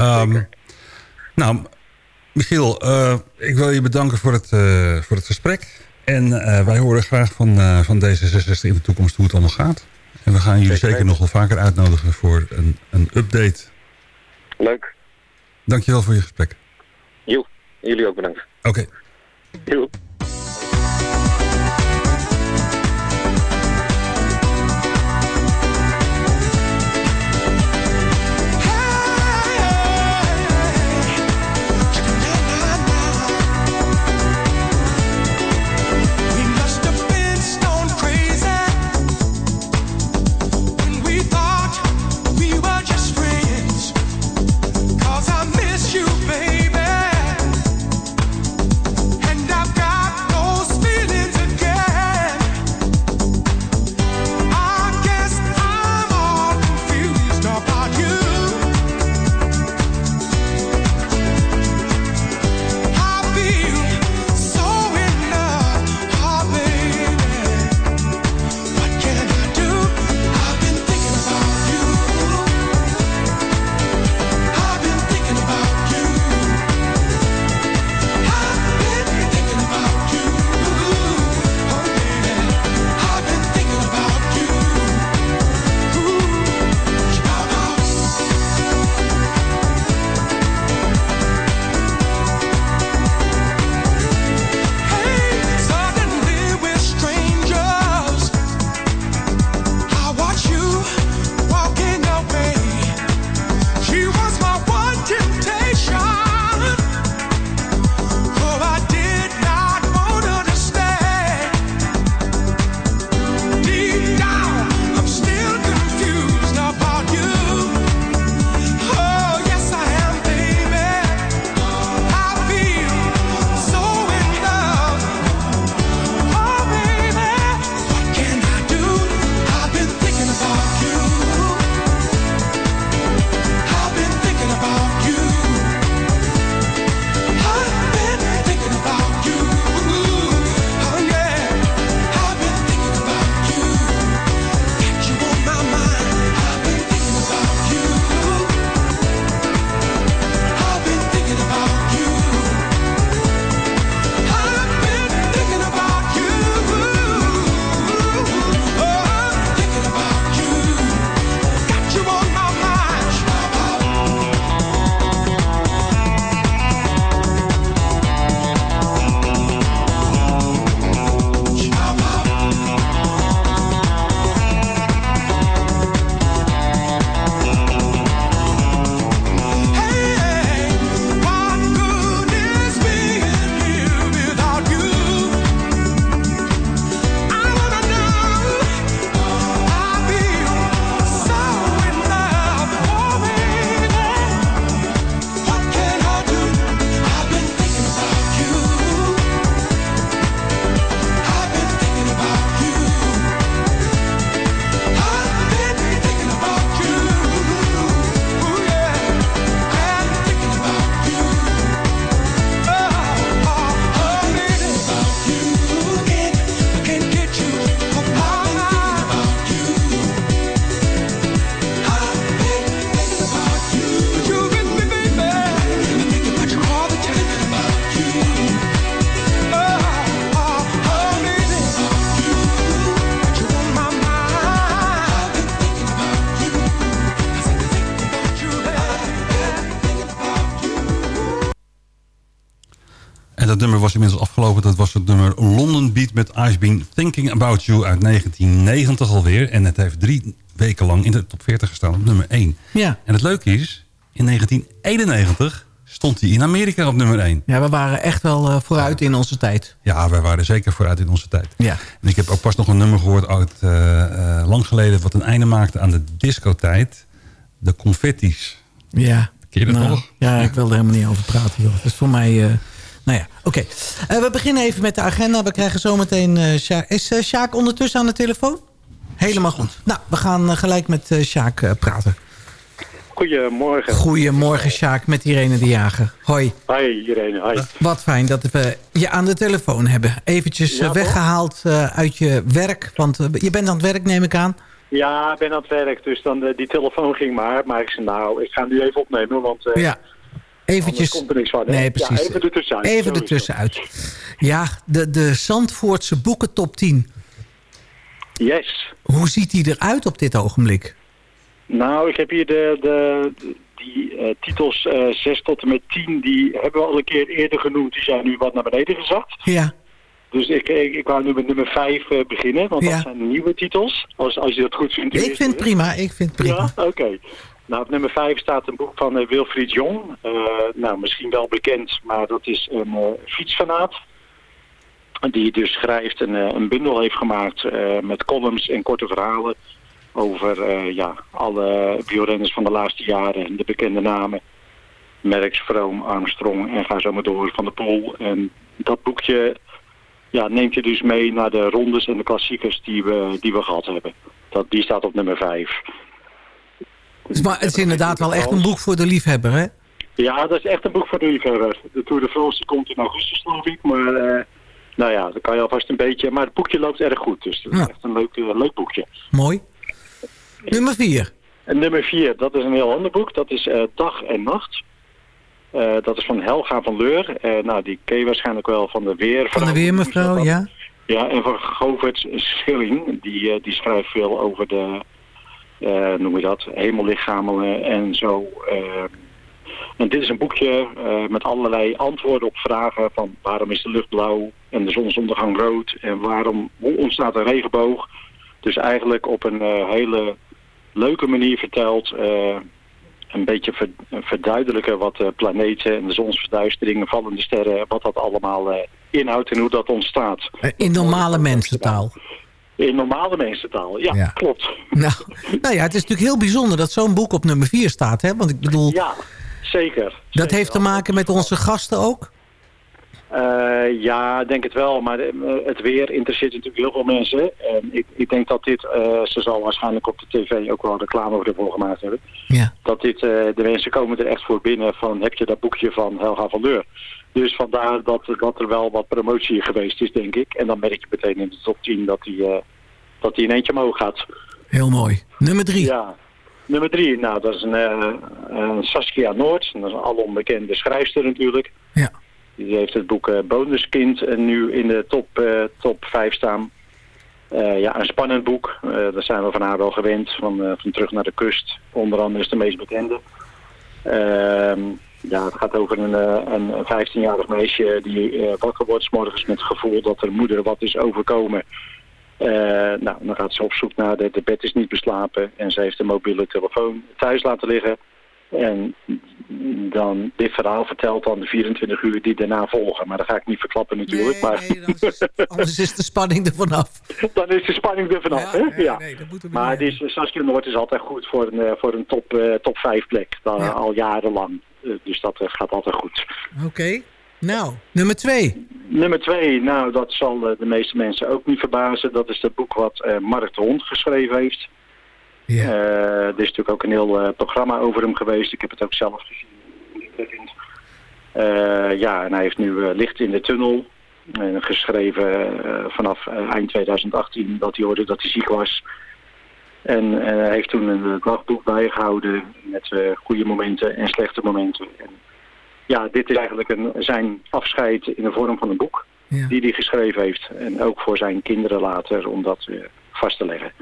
Um, nou, Michiel, ik wil je bedanken voor het, voor het gesprek. En wij horen graag van, van D66 in de toekomst hoe het allemaal gaat. En we gaan jullie zeker, zeker nog wel vaker uitnodigen voor een, een update. Leuk. Dankjewel voor je gesprek. Jo, jullie ook bedankt. Oké. Okay. Was inmiddels afgelopen. Dat was het nummer London Beat met I've Been Thinking About You uit 1990 alweer. En het heeft drie weken lang in de top 40 gestaan op nummer 1. Ja. En het leuke is, in 1991 stond hij in Amerika op nummer 1. Ja, we waren echt wel uh, vooruit in onze tijd. Ja, wij waren zeker vooruit in onze tijd. Ja. En ik heb ook pas nog een nummer gehoord uit uh, uh, lang geleden... wat een einde maakte aan de discotijd. De confetti's. Ja. Ken je dat nou, nog? Ja, ik wil er helemaal niet over praten, joh. Dat is voor mij... nou ja, oké. Okay. we beginnen even met de agenda. We krijgen zometeen... Sjaak. Is Sjaak ondertussen aan de telefoon? Helemaal goed. Nou, we gaan gelijk met Sjaak praten. Goedemorgen. Goedemorgen, Sjaak, met Irene de Jager. Hoi. Hoi, Irene. Hoi. Wat fijn dat we je aan de telefoon hebben. Eventjes ja, weggehaald uit je werk, want je bent aan het werk, neem ik aan. Ja, ik ben aan het werk, dus dan, die telefoon ging maar. Maar ik zei, nou, ik ga nu even opnemen, want... ja. Eventjes... komt er niks van. Nee, precies. Ja, even ertussenuit. Even ertussenuit. Ja, de, de Zandvoortse boeken top 10. Yes. Hoe ziet die eruit op dit ogenblik? Nou, ik heb hier de, de, die uh, titels uh, 6 tot en met 10, die hebben we al een keer eerder genoemd. Die zijn nu wat naar beneden gezakt. Ja. Dus ik, ik, ik wou nu met nummer 5 uh, beginnen, want Ja. dat zijn nieuwe titels. Als, als je dat goed vindt. Ik vind het prima, ik vind het prima. Ja, oké. Nou, op nummer 5 staat een boek van uh, Wilfried Jong. Uh, nou, misschien wel bekend, maar dat is een uh, fietsfanaat. Die dus schrijft en een bundel heeft gemaakt met columns en korte verhalen over ja, alle wielrenners van de laatste jaren, de bekende namen. Merckx, Vroom, Armstrong en ga zo maar door van de Poel. En dat boekje ja, neemt je dus mee naar de rondes en de klassiekers die we, die we gehad hebben. Dat, die staat op nummer 5. Maar het is inderdaad wel echt een boek voor de liefhebber, hè? Ja, dat is echt een boek voor de liefhebber. De Tour de France komt in augustus, geloof ik. Maar uh, nou ja, dat kan je alvast een beetje... Maar het boekje loopt erg goed, dus dat is Ja. echt een leuk, uh, leuk boekje. Mooi. Nummer 4. En nummer 4, dat is een heel ander boek. Dat is uh, Dag en Nacht. Dat is van Helga van Leur. Nou, die ken je waarschijnlijk wel van de Weervrouw. Van de Weermevrouw, ja. Ja, en van Govert Schilling. Die, die schrijft veel over de, uh, noem je dat, hemellichamen en zo. Uh, en dit is een boekje uh, met allerlei antwoorden op vragen van waarom is de lucht blauw en de zonsondergang rood en waarom, hoe ontstaat een regenboog. Dus eigenlijk op een hele leuke manier verteld, een beetje ver, verduidelijken wat planeten en de zonsverduisteringen, vallende sterren, wat dat allemaal inhoudt en hoe dat ontstaat. In normale mensentaal. In normale mensentaal, ja, Ja. klopt. Nou, nou ja, het is natuurlijk heel bijzonder dat zo'n boek op nummer 4 staat, hè? Want ik bedoel, Ja, zeker. dat heeft te maken met onze gasten ook. Uh, ja, denk het wel. Maar uh, het weer interesseert natuurlijk heel veel mensen. En ik, ik denk dat dit, uh, ze zal waarschijnlijk op de tv ook wel reclame voor ervoor gemaakt hebben. Ja. Dat dit, de mensen komen er echt voor binnen van heb je dat boekje van Helga van Leur. Dus vandaar dat, dat er wel wat promotie geweest is, denk ik. En dan merk je meteen in de top 10 dat hij dat die in eentje omhoog gaat. Heel mooi. Nummer 3. Ja. Nummer 3, nou dat is een, een Saskia Noord. Dat is een alom schrijfster natuurlijk. Ja. Die heeft het boek uh, Bonuskind uh, nu in de top, uh, top 5 staan. ja, een spannend boek. dat zijn we van haar wel gewend. Van, van Terug naar de Kust. Onder andere is de meest bekende. Ja, het gaat over een, een 15-jarig meisje die wakker wordt 's morgens met het gevoel dat haar moeder wat is overkomen. nou, dan gaat ze op zoek naar de, de bed is niet beslapen en ze heeft een mobiele telefoon thuis laten liggen. En dan dit verhaal vertelt dan de 24 uur die daarna volgen. Maar dat ga ik niet verklappen natuurlijk. Nee, maar... nee, is, anders is de spanning er vanaf. dan is de spanning er vanaf, ja, hè? Ja. Nee, maar is, Saskia Noord is altijd goed voor een, voor een top, uh, top 5 plek. Dan, ja. Al jarenlang. Uh, dus dat uh, gaat altijd goed. Oké. Okay. Nou, nummer 2. Nummer 2, nou dat zal de meeste mensen ook niet verbazen. Dat is het boek wat Mark de Hond geschreven heeft. Ja. Uh, er is natuurlijk ook een heel uh, programma over hem geweest. Ik heb het ook zelf gezien. Uh, ja, en hij heeft nu Licht in de Tunnel geschreven vanaf eind 2018 dat hij hoorde dat hij ziek was. En hij heeft toen een dagboek bijgehouden met goede momenten en slechte momenten. En ja, dit is eigenlijk een, zijn afscheid in de vorm van een boek ja. die hij geschreven heeft. En ook voor zijn kinderen later om dat vast te leggen.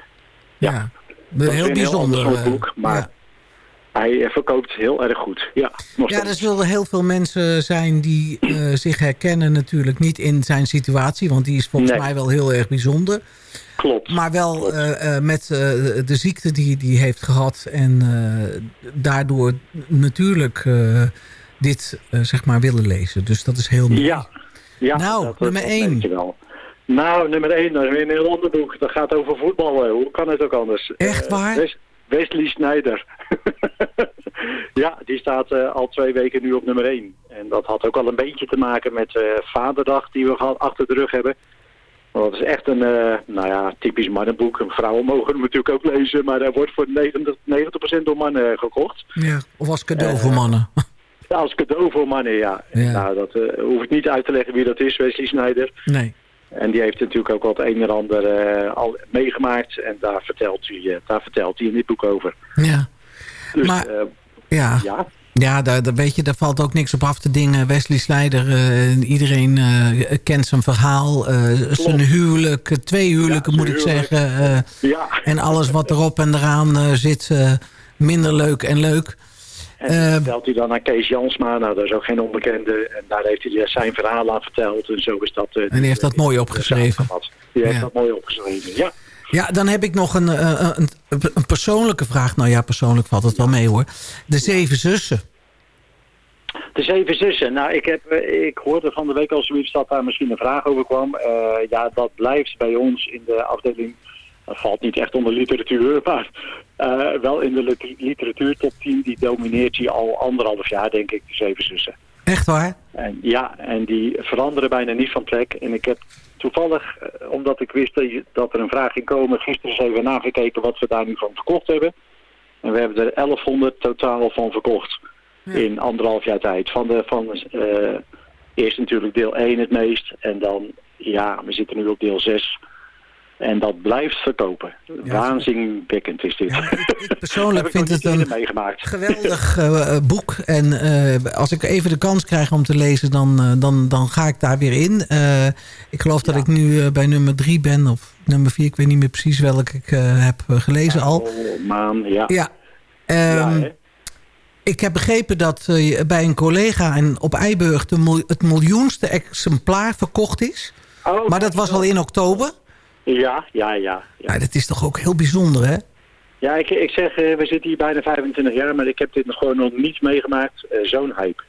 ja. ja. Heel bijzonder. Heel boek, maar Hij verkoopt heel erg goed, ja. Ja, er zullen heel veel mensen zijn die eh, zich herkennen natuurlijk niet in zijn situatie. Want die is volgens Nee. mij wel heel erg bijzonder. Klopt. Maar wel eh, eh, met eh, de ziekte die die heeft gehad. En eh, daardoor natuurlijk eh, dit eh, zeg maar willen lezen. Dus dat is heel mooi. Ja. ja Nou, nummer één. Nou, nummer 1, dat is weer een heel ander boek. Dat gaat over voetballen. Hoe kan het ook anders? Echt Eh, waar? Wesley Sneijder. ja, die staat eh, al twee weken nu op nummer 1. En dat had ook al een beetje te maken met eh, Vaderdag die we gehad achter de rug hebben. Want dat is echt een, eh, nou ja, typisch mannenboek. Vrouwen mogen hem natuurlijk ook lezen, maar hij wordt voor 90%, 90 door mannen gekocht. Ja, of als cadeau voor mannen. Als cadeau voor mannen, ja. Ja. Nou, dat hoef ik niet uit te leggen wie dat is, Wesley Sneijder. Nee. En die heeft natuurlijk ook wat een en ander eh, al meegemaakt. En daar vertelt, hij, eh, daar vertelt hij in dit boek over. Ja. Dus, Maar- eh, Ja. ja. Ja, daar, daar, weet je, daar valt ook niks op af te dingen. Wesley Slijder, eh, iedereen eh, kent zijn verhaal. eh, zijn huwelijk, twee huwelijken moet ik zeggen. Ja. En alles wat erop en eraan zit, minder leuk en leuk. En Eh, vertelt hij dan aan Kees Jansma. Nou, dat is ook geen onbekende. En daar heeft hij zijn verhaal aan verteld. En zo is dat... eh, en die heeft dat mooi opgeschreven. Die heeft Ja. dat mooi opgeschreven, ja. Ja, dan heb ik nog een, eh, een, een persoonlijke vraag. Nou ja, persoonlijk valt het wel mee hoor. De Zeven Zussen. De Zeven Zussen. Nou, ik, heb, ik hoorde van de week al zoiets dat daar misschien een vraag over kwam. Ja, dat blijft bij ons in de afdeling... Dat valt niet echt onder literatuur, maar eh, wel in de liter- literatuur top 10. Die domineert hij al anderhalf jaar, denk ik, de Zeven Zussen. Echt waar? En, ja, en die veranderen bijna niet van plek. En ik heb toevallig, eh, omdat ik wist dat er een vraag ging komen... gisteren eens even nagekeken wat we daar nu van verkocht hebben. En we hebben er 1100 totaal van verkocht in anderhalf jaar tijd. Van, de, van eh, eerst natuurlijk deel 1 het meest. En dan, ja, we zitten nu op deel 6. En dat blijft verkopen. Waanzinwekkend is dit. Persoonlijk Heb ik vind nog het een geweldig eh, boek. En eh, als ik even de kans krijg om te lezen, dan, eh, dan, dan ga ik daar weer in. Eh, ik geloof dat ik nu eh, bij nummer drie ben, of nummer vier. Ik weet niet meer precies welke ik eh, heb eh, gelezen al. Oh, maan, ja. Ja. Ehm, ik heb begrepen dat eh, bij een collega en op Eiburg het miljoenste exemplaar verkocht is. Oh, maar dat was al in oktober. Ja, ja, ja. Ja, dat is toch ook heel bijzonder, hè? Ja, ik, ik zeg, eh, we zitten hier bijna 25 jaar, maar ik heb dit nog gewoon nog niet meegemaakt. eh, Zo'n hype.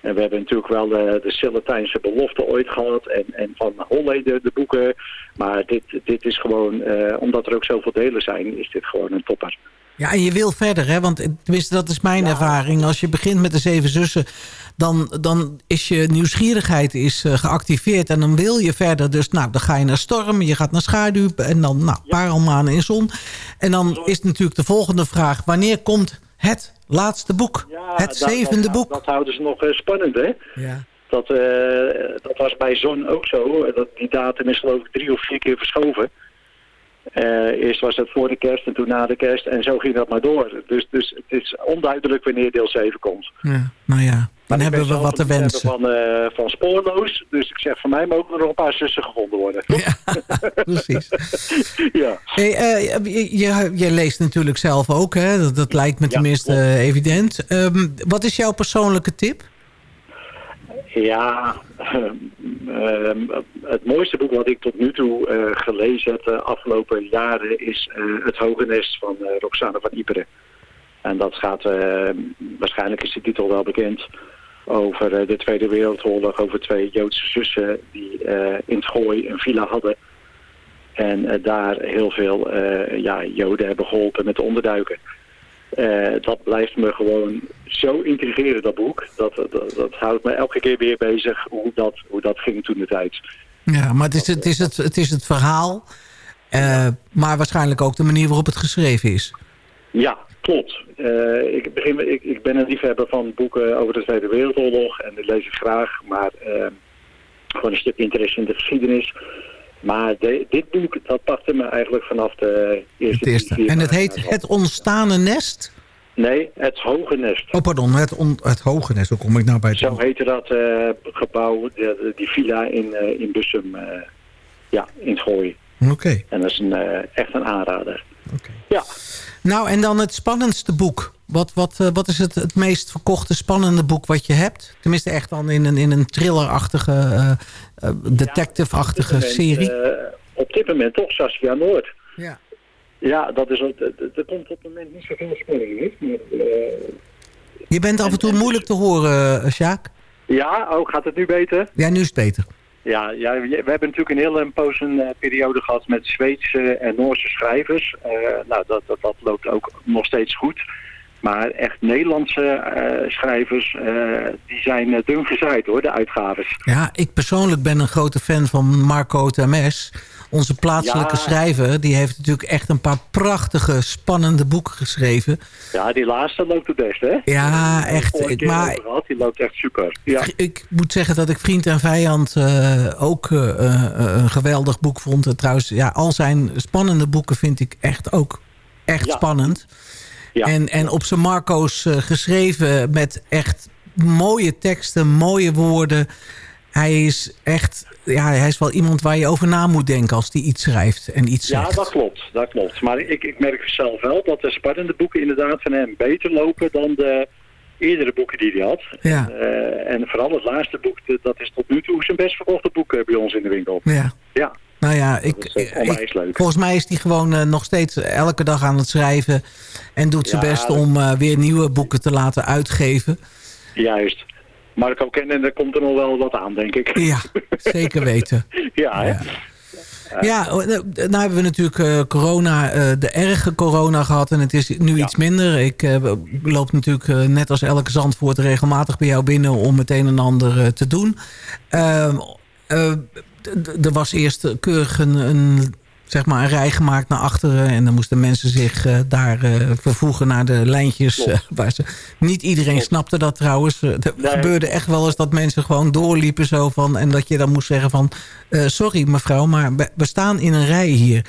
En we hebben natuurlijk wel de, de Silletijnse belofte ooit gehad en, en van Holley de, de boeken. Maar dit, dit is gewoon, eh, omdat er ook zoveel delen zijn, is dit gewoon een topper. Ja, en je wil verder, hè? Want tenminste, dat is mijn ervaring. Als je begint met de Zeven Zussen, dan, dan is je nieuwsgierigheid is, eh, geactiveerd. En dan wil je verder. Dus nou, dan ga je naar Storm, je gaat naar Schaduw. En dan nou, parelmanen in zon. En dan is natuurlijk de volgende vraag. Wanneer komt het laatste boek? het zevende dat, boek? Dat houden ze nog eh, spannend, hè? Ja. Dat, eh, dat was bij Zon ook zo. Dat, die datum is geloof ik drie of vier keer verschoven. Eh, eerst was het voor de kerst en toen na de kerst. En zo ging dat maar door. Dus, dus het is onduidelijk wanneer deel 7 komt. Ja, nou ja, dan hebben ben we wat te wensen. Van, eh, van spoorloos. Dus ik zeg, voor mij mogen er nog een paar zussen gevonden worden. Precies. ja. Hey, eh, je, je, je leest natuurlijk zelf ook, hè? Dat, dat lijkt me tenminste evident. Ehm, wat is jouw persoonlijke tip? Ja, ehm, het mooiste boek wat ik tot nu toe eh, gelezen heb de afgelopen jaren is eh, Het Hoge Nest van eh, Roxane van Iperen. En dat gaat, eh, waarschijnlijk is de titel wel bekend, over eh, de Tweede Wereldoorlog, over twee Joodse zussen die eh, in het Gooi een villa hadden. En eh, daar heel veel eh, ja, Joden hebben geholpen met onderduiken. Eh, dat blijft me gewoon zo intrigeren, dat boek. Dat, dat, dat houdt me elke keer weer bezig hoe dat, hoe dat ging toen de tijd. Ja, maar het is het, is het, het, is het verhaal. eh, maar waarschijnlijk ook de manier waarop het geschreven is. Ja, klopt. Eh, ik, begin, ik, ik ben een liefhebber van boeken over de Tweede Wereldoorlog en dat lees ik graag. Maar gewoon een stuk interesse in de geschiedenis. Maar de- dit boek, dat pakte me eigenlijk vanaf de eerste... Het eerste. drie, vier En het heet. Het Ontstane Nest? Nee, het Hoge Nest. Oh, pardon, het, on, het Hoge Nest. Hoe kom ik nou bij het Zo heette dat eh, gebouw, die villa in, eh, in Bussum, eh, ja, in Gooi. Oké. En dat is een, echt een aanrader. Ja. Nou, en dan het spannendste boek Wat, wat, eh, wat is het, het meest verkochte spannende boek wat je hebt? Tenminste echt dan in een, in een thrillerachtige, uh, uh, detective-achtige serie. op dit moment toch Saskia Noord. Ja. Ja, dat is, er komt op het moment niet zoveel spanning in. Maar, je bent af en toe moeilijk te horen, Sjaak. Ja, ook oh, gaat het nu beter? Ja, nu is het beter. Ja, ja, we hebben natuurlijk een hele poos een periode gehad met Zweedse en Noorse schrijvers. Uh, nou, dat, dat, dat loopt ook nog steeds goed. Maar echt Nederlandse uh, schrijvers, uh, die zijn dun gezaaid hoor, de uitgaves. Ja, ik persoonlijk ben een grote fan van Marco Tames. Onze plaatselijke ja. schrijver, die heeft natuurlijk echt een paar prachtige, spannende boeken geschreven. Ja, die laatste loopt het best, hè? Ja, echt. Ik, maar gehad, die loopt echt super. Ja. Ik moet zeggen dat ik Vriend en Vijand uh, ook een geweldig boek vond. Trouwens, ja, al zijn spannende boeken vind ik echt ook echt ja. spannend. Ja. En, en op zijn Marco's uh, geschreven met echt mooie teksten, mooie woorden. Hij is echt, ja, hij is wel iemand waar je over na moet denken als hij iets schrijft en iets ja, zegt. dat klopt, dat klopt. Maar ik, ik merk zelf wel dat de spannende boeken inderdaad van hem beter lopen dan de eerdere boeken die hij had. Ja. Uh, en vooral het laatste boek, dat is tot nu toe zijn best verkochte boek bij ons in de winkel. Ja. Ja. Nou ja, ik, ik, volgens mij is hij gewoon uh, nog steeds elke dag aan het schrijven. En doet zijn ja, best om uh, weer nieuwe boeken te laten uitgeven. Juist. Marco kennen, er komt er nog wel wat aan, denk ik. Ja, zeker weten. ja? Ja. Ja, nou hebben we natuurlijk uh, corona, de erge corona gehad en het is nu ja. iets minder. Ik loop natuurlijk net als elke Zandvoort regelmatig bij jou binnen om het een en ander te doen. Ehm, er was eerst keurig een, een, zeg maar een rij gemaakt naar achteren. En dan moesten mensen zich uh, daar uh, vervoegen naar de lijntjes. Uh, waar ze, niet iedereen Klopt. snapte dat trouwens. Er nee. gebeurde echt wel eens dat mensen gewoon doorliepen zo van. En dat je dan moest zeggen van... sorry mevrouw, maar we staan in een rij hier.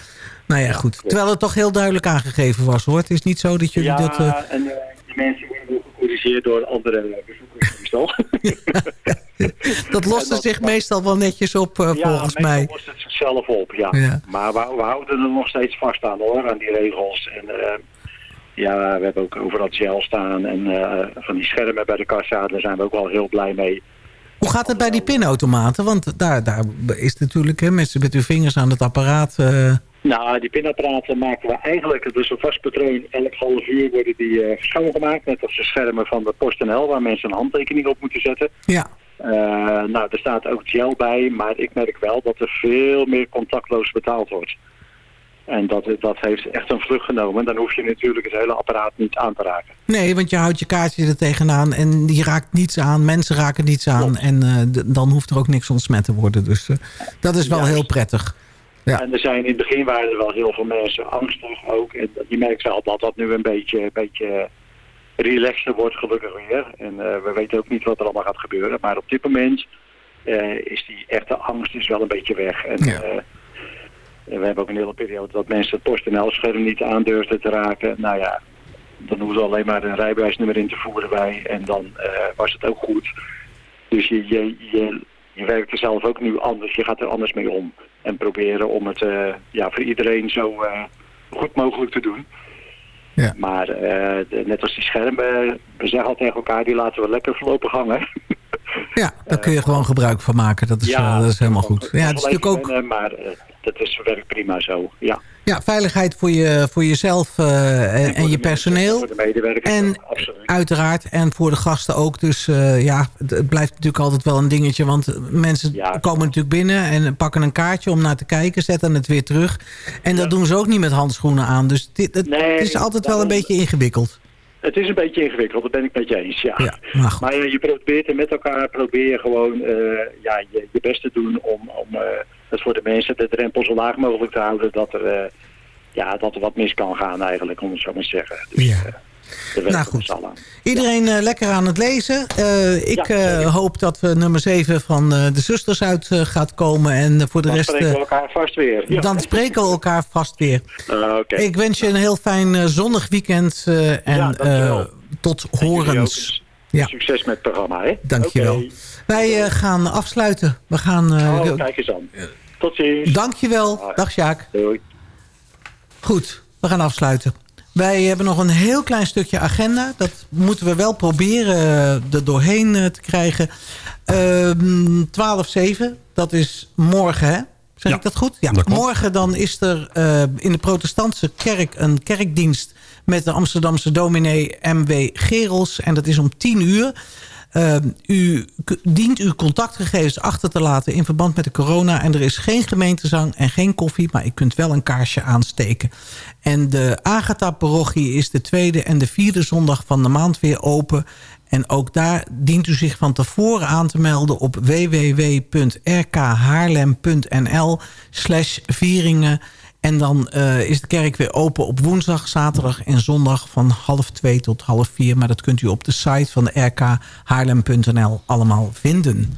Nou ja, goed. Terwijl het toch heel duidelijk aangegeven was hoor. Het is niet zo dat jullie ja, dat... en die mensen worden gecorrigeerd door andere bezoekers meestal. dat loste dat, zich meestal wel netjes op, uh, ja, volgens mij. Ja, lost het zichzelf op, ja. ja. Maar we, we, houden er nog steeds vast aan, hoor, aan die regels. En uh, ja, we hebben ook overal gel staan en uh, van die schermen bij de kassa, daar zijn we ook wel heel blij mee. Hoe gaat het bij die pinautomaten? Want daar, daar is natuurlijk hè, met, met uw vingers aan het apparaat... Nou, die pinapparaten maken we eigenlijk, dus een vast patroon, elk half uur worden die uh, schoongemaakt. Net als de schermen van de PostNL, waar mensen een handtekening op moeten zetten. Ja. Uh, nou, er staat ook gel bij, maar ik merk wel dat er veel meer contactloos betaald wordt. En dat, dat heeft echt een vlucht genomen. Dan hoef je natuurlijk het hele apparaat niet aan te raken. Nee, want je houdt je kaartje er tegenaan en die raakt niets aan. Mensen raken niets aan en uh, dan hoeft er ook niks ontsmet te worden. Dus dat is wel heel prettig. Ja. En er zijn in het begin waren er wel heel veel mensen angstig ook. En je merkt wel dat dat nu een beetje, een beetje relaxter wordt gelukkig weer. En uh, we weten ook niet wat er allemaal gaat gebeuren. Maar op dit moment uh, is die echte angst is wel een beetje weg. En ja. uh, we hebben ook een hele periode dat mensen het PostNL-scherm niet aandurfden te raken. Nou ja, dan hoeven ze alleen maar een rijbewijsnummer in te voeren bij. En dan was het ook goed. Dus je, je, je, je werkt er zelf ook nu anders. Je gaat er anders mee om. En proberen om het uh, ja, voor iedereen zo uh, goed mogelijk te doen. Ja. Maar uh, de, net als die schermen, we zeggen al tegen elkaar, die laten we lekker voorlopig hangen. ja, daar kun je gewoon gebruik van maken. Dat is, ja, dat is helemaal goed. Ja, het is natuurlijk ook... Maar dat is, werkt prima zo, ja. Ja, veiligheid voor, je, voor jezelf uh, en, en je personeel. Voor de medewerkers, en absoluut. uiteraard. En voor de gasten ook. Dus uh, ja, het blijft natuurlijk altijd wel een dingetje. Want mensen ja, komen natuurlijk binnen en pakken een kaartje om naar te kijken. Zetten het weer terug. En dat doen ze ook niet met handschoenen aan. Dus dit, het, nee, het is altijd wel een beetje ingewikkeld. Het is een beetje ingewikkeld, dat ben ik met je eens, ja. ja maar, maar je probeert er met elkaar probeer je gewoon uh, ja, je, je best te doen om, om het voor de mensen de drempel zo laag mogelijk te houden dat er, uh, ja, dat er wat mis kan gaan eigenlijk, om het zo maar te zeggen. Dus, ja. Nou goed. Iedereen ja. uh, lekker aan het lezen. Uh, ik ja, uh, hoop dat we nummer 7 van de zusters uit gaat komen. En voor de dan rest... Dan spreken we elkaar vast weer. Ja. Dan spreken we elkaar vast weer. Okay. Ik wens je een heel fijn zonnig weekend. en tot horens. Ja. Succes met het programma. Hè? Dankjewel. Okay. Wij gaan afsluiten. We gaan... oh, kijk eens aan. Tot ziens. Dankjewel. Dag Sjaak. Doei. Goed, we gaan afsluiten. Wij hebben nog een heel klein stukje agenda. Dat moeten we wel proberen uh, er doorheen uh, te krijgen. Uh, 12-7, dat is morgen, hè? Zeg ja, ik dat goed? Ja. Dat morgen dan is er uh, in de protestantse kerk een kerkdienst... met de Amsterdamse dominee M.W. Gerels. En dat is om 10 uur. Uh, u dient uw contactgegevens achter te laten in verband met de corona. En er is geen gemeentezang en geen koffie, maar u kunt wel een kaarsje aansteken. En de Agatha-parochie is de tweede en de vierde zondag van de maand weer open. En ook daar dient u zich van tevoren aan te melden op www.rkhaarlem.nl slash vieringen en dan uh, is de kerk weer open op woensdag, zaterdag en zondag van half twee tot half vier. Maar dat kunt u op de site van de rkhaarlem.nl allemaal vinden.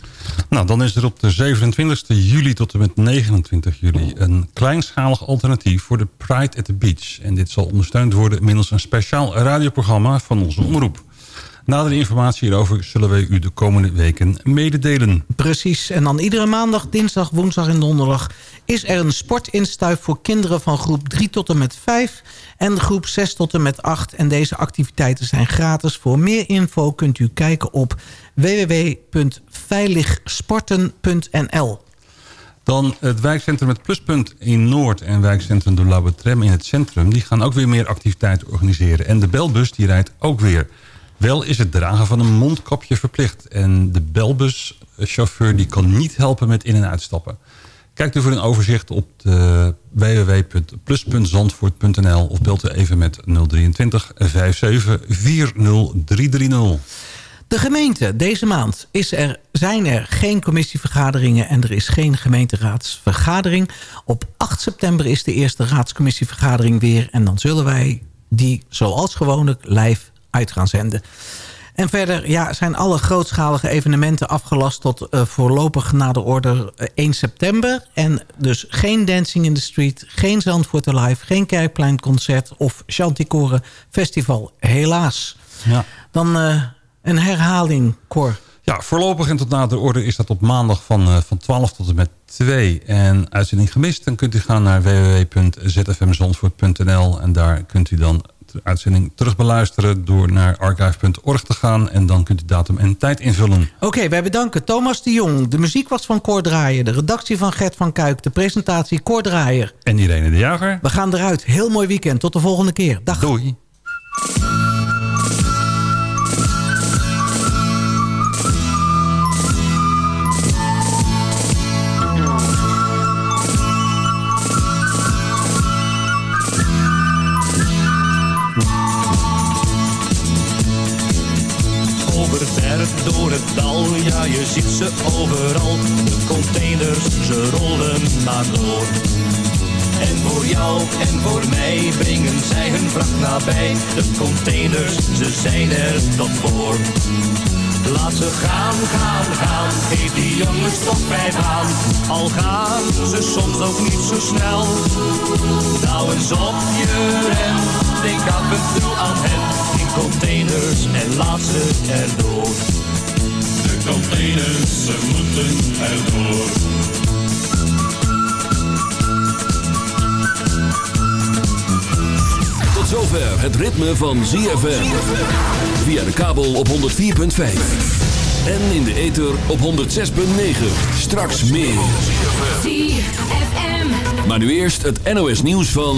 Nou, dan is er op de 27 juli tot en met 29 juli... een kleinschalig alternatief voor de Pride at the Beach. En dit zal ondersteund worden middels een speciaal radioprogramma van onze omroep. Nadere informatie hierover zullen wij u de komende weken mededelen. Precies. En dan iedere maandag, dinsdag, woensdag en donderdag... is er een sportinstuif voor kinderen van groep 3 tot en met 5... en groep 6 tot en met 8. En deze activiteiten zijn gratis. Voor meer info kunt u kijken op www.veiligsporten.nl. Dan het wijkcentrum Het Pluspunt in Noord en wijkcentrum de Laubertrem in het centrum... die gaan ook weer meer activiteiten organiseren. En de belbus die rijdt ook weer... Wel is het dragen van een mondkapje verplicht. En de belbuschauffeur die kan niet helpen met in- en uitstappen. Kijk u voor een overzicht op www.plus.zandvoort.nl of belt u even met 023 57 40330. De gemeente, deze maand is er, zijn er geen commissievergaderingen... en er is geen gemeenteraadsvergadering. Op 8 september is de eerste raadscommissievergadering weer... en dan zullen wij die zoals gewoonlijk live uit gaan zenden. En verder ja, zijn alle grootschalige evenementen afgelast tot uh, voorlopig na de orde 1 eh, september. En dus geen Dancing in the Street, geen Zandvoort Live, geen Kerkpleinconcert of Chanticoren Festival. Helaas. Ja. Dan uh, een herhaling, Cor. Ja, voorlopig en tot na de orde is dat op maandag van, uh, van 12 tot en met 2. En uitzending gemist, dan kunt u gaan naar www.zfmzandvoort.nl en daar kunt u dan uitzending terug beluisteren... door naar archive.org te gaan. En dan kunt u datum en tijd invullen. Oké, wij bedanken Thomas de Jong. De muziek was van Cor Draaier. De redactie van Gert van Kuik. De presentatie Cor Draaier. En Irene de Jager. We gaan eruit. Heel mooi weekend. Tot de volgende keer. Dag. Doei. Door het dal, ja je ziet ze overal. De containers, ze rollen maar door. En voor jou en voor mij brengen zij hun vracht nabij. De containers, ze zijn er tot voor. Laat ze gaan, gaan, gaan, geef die jongens toch bij aan. Al gaan ze soms ook niet zo snel. Nou eens op je rem, denk af en toe aan hen. In containers en laat ze erdoor. Containers, ze moeten erdoor. Tot zover het ritme van ZFM. Via de kabel op 104.5. En in de ether op 106.9. Straks meer. ZFM. Maar nu eerst het NOS nieuws van...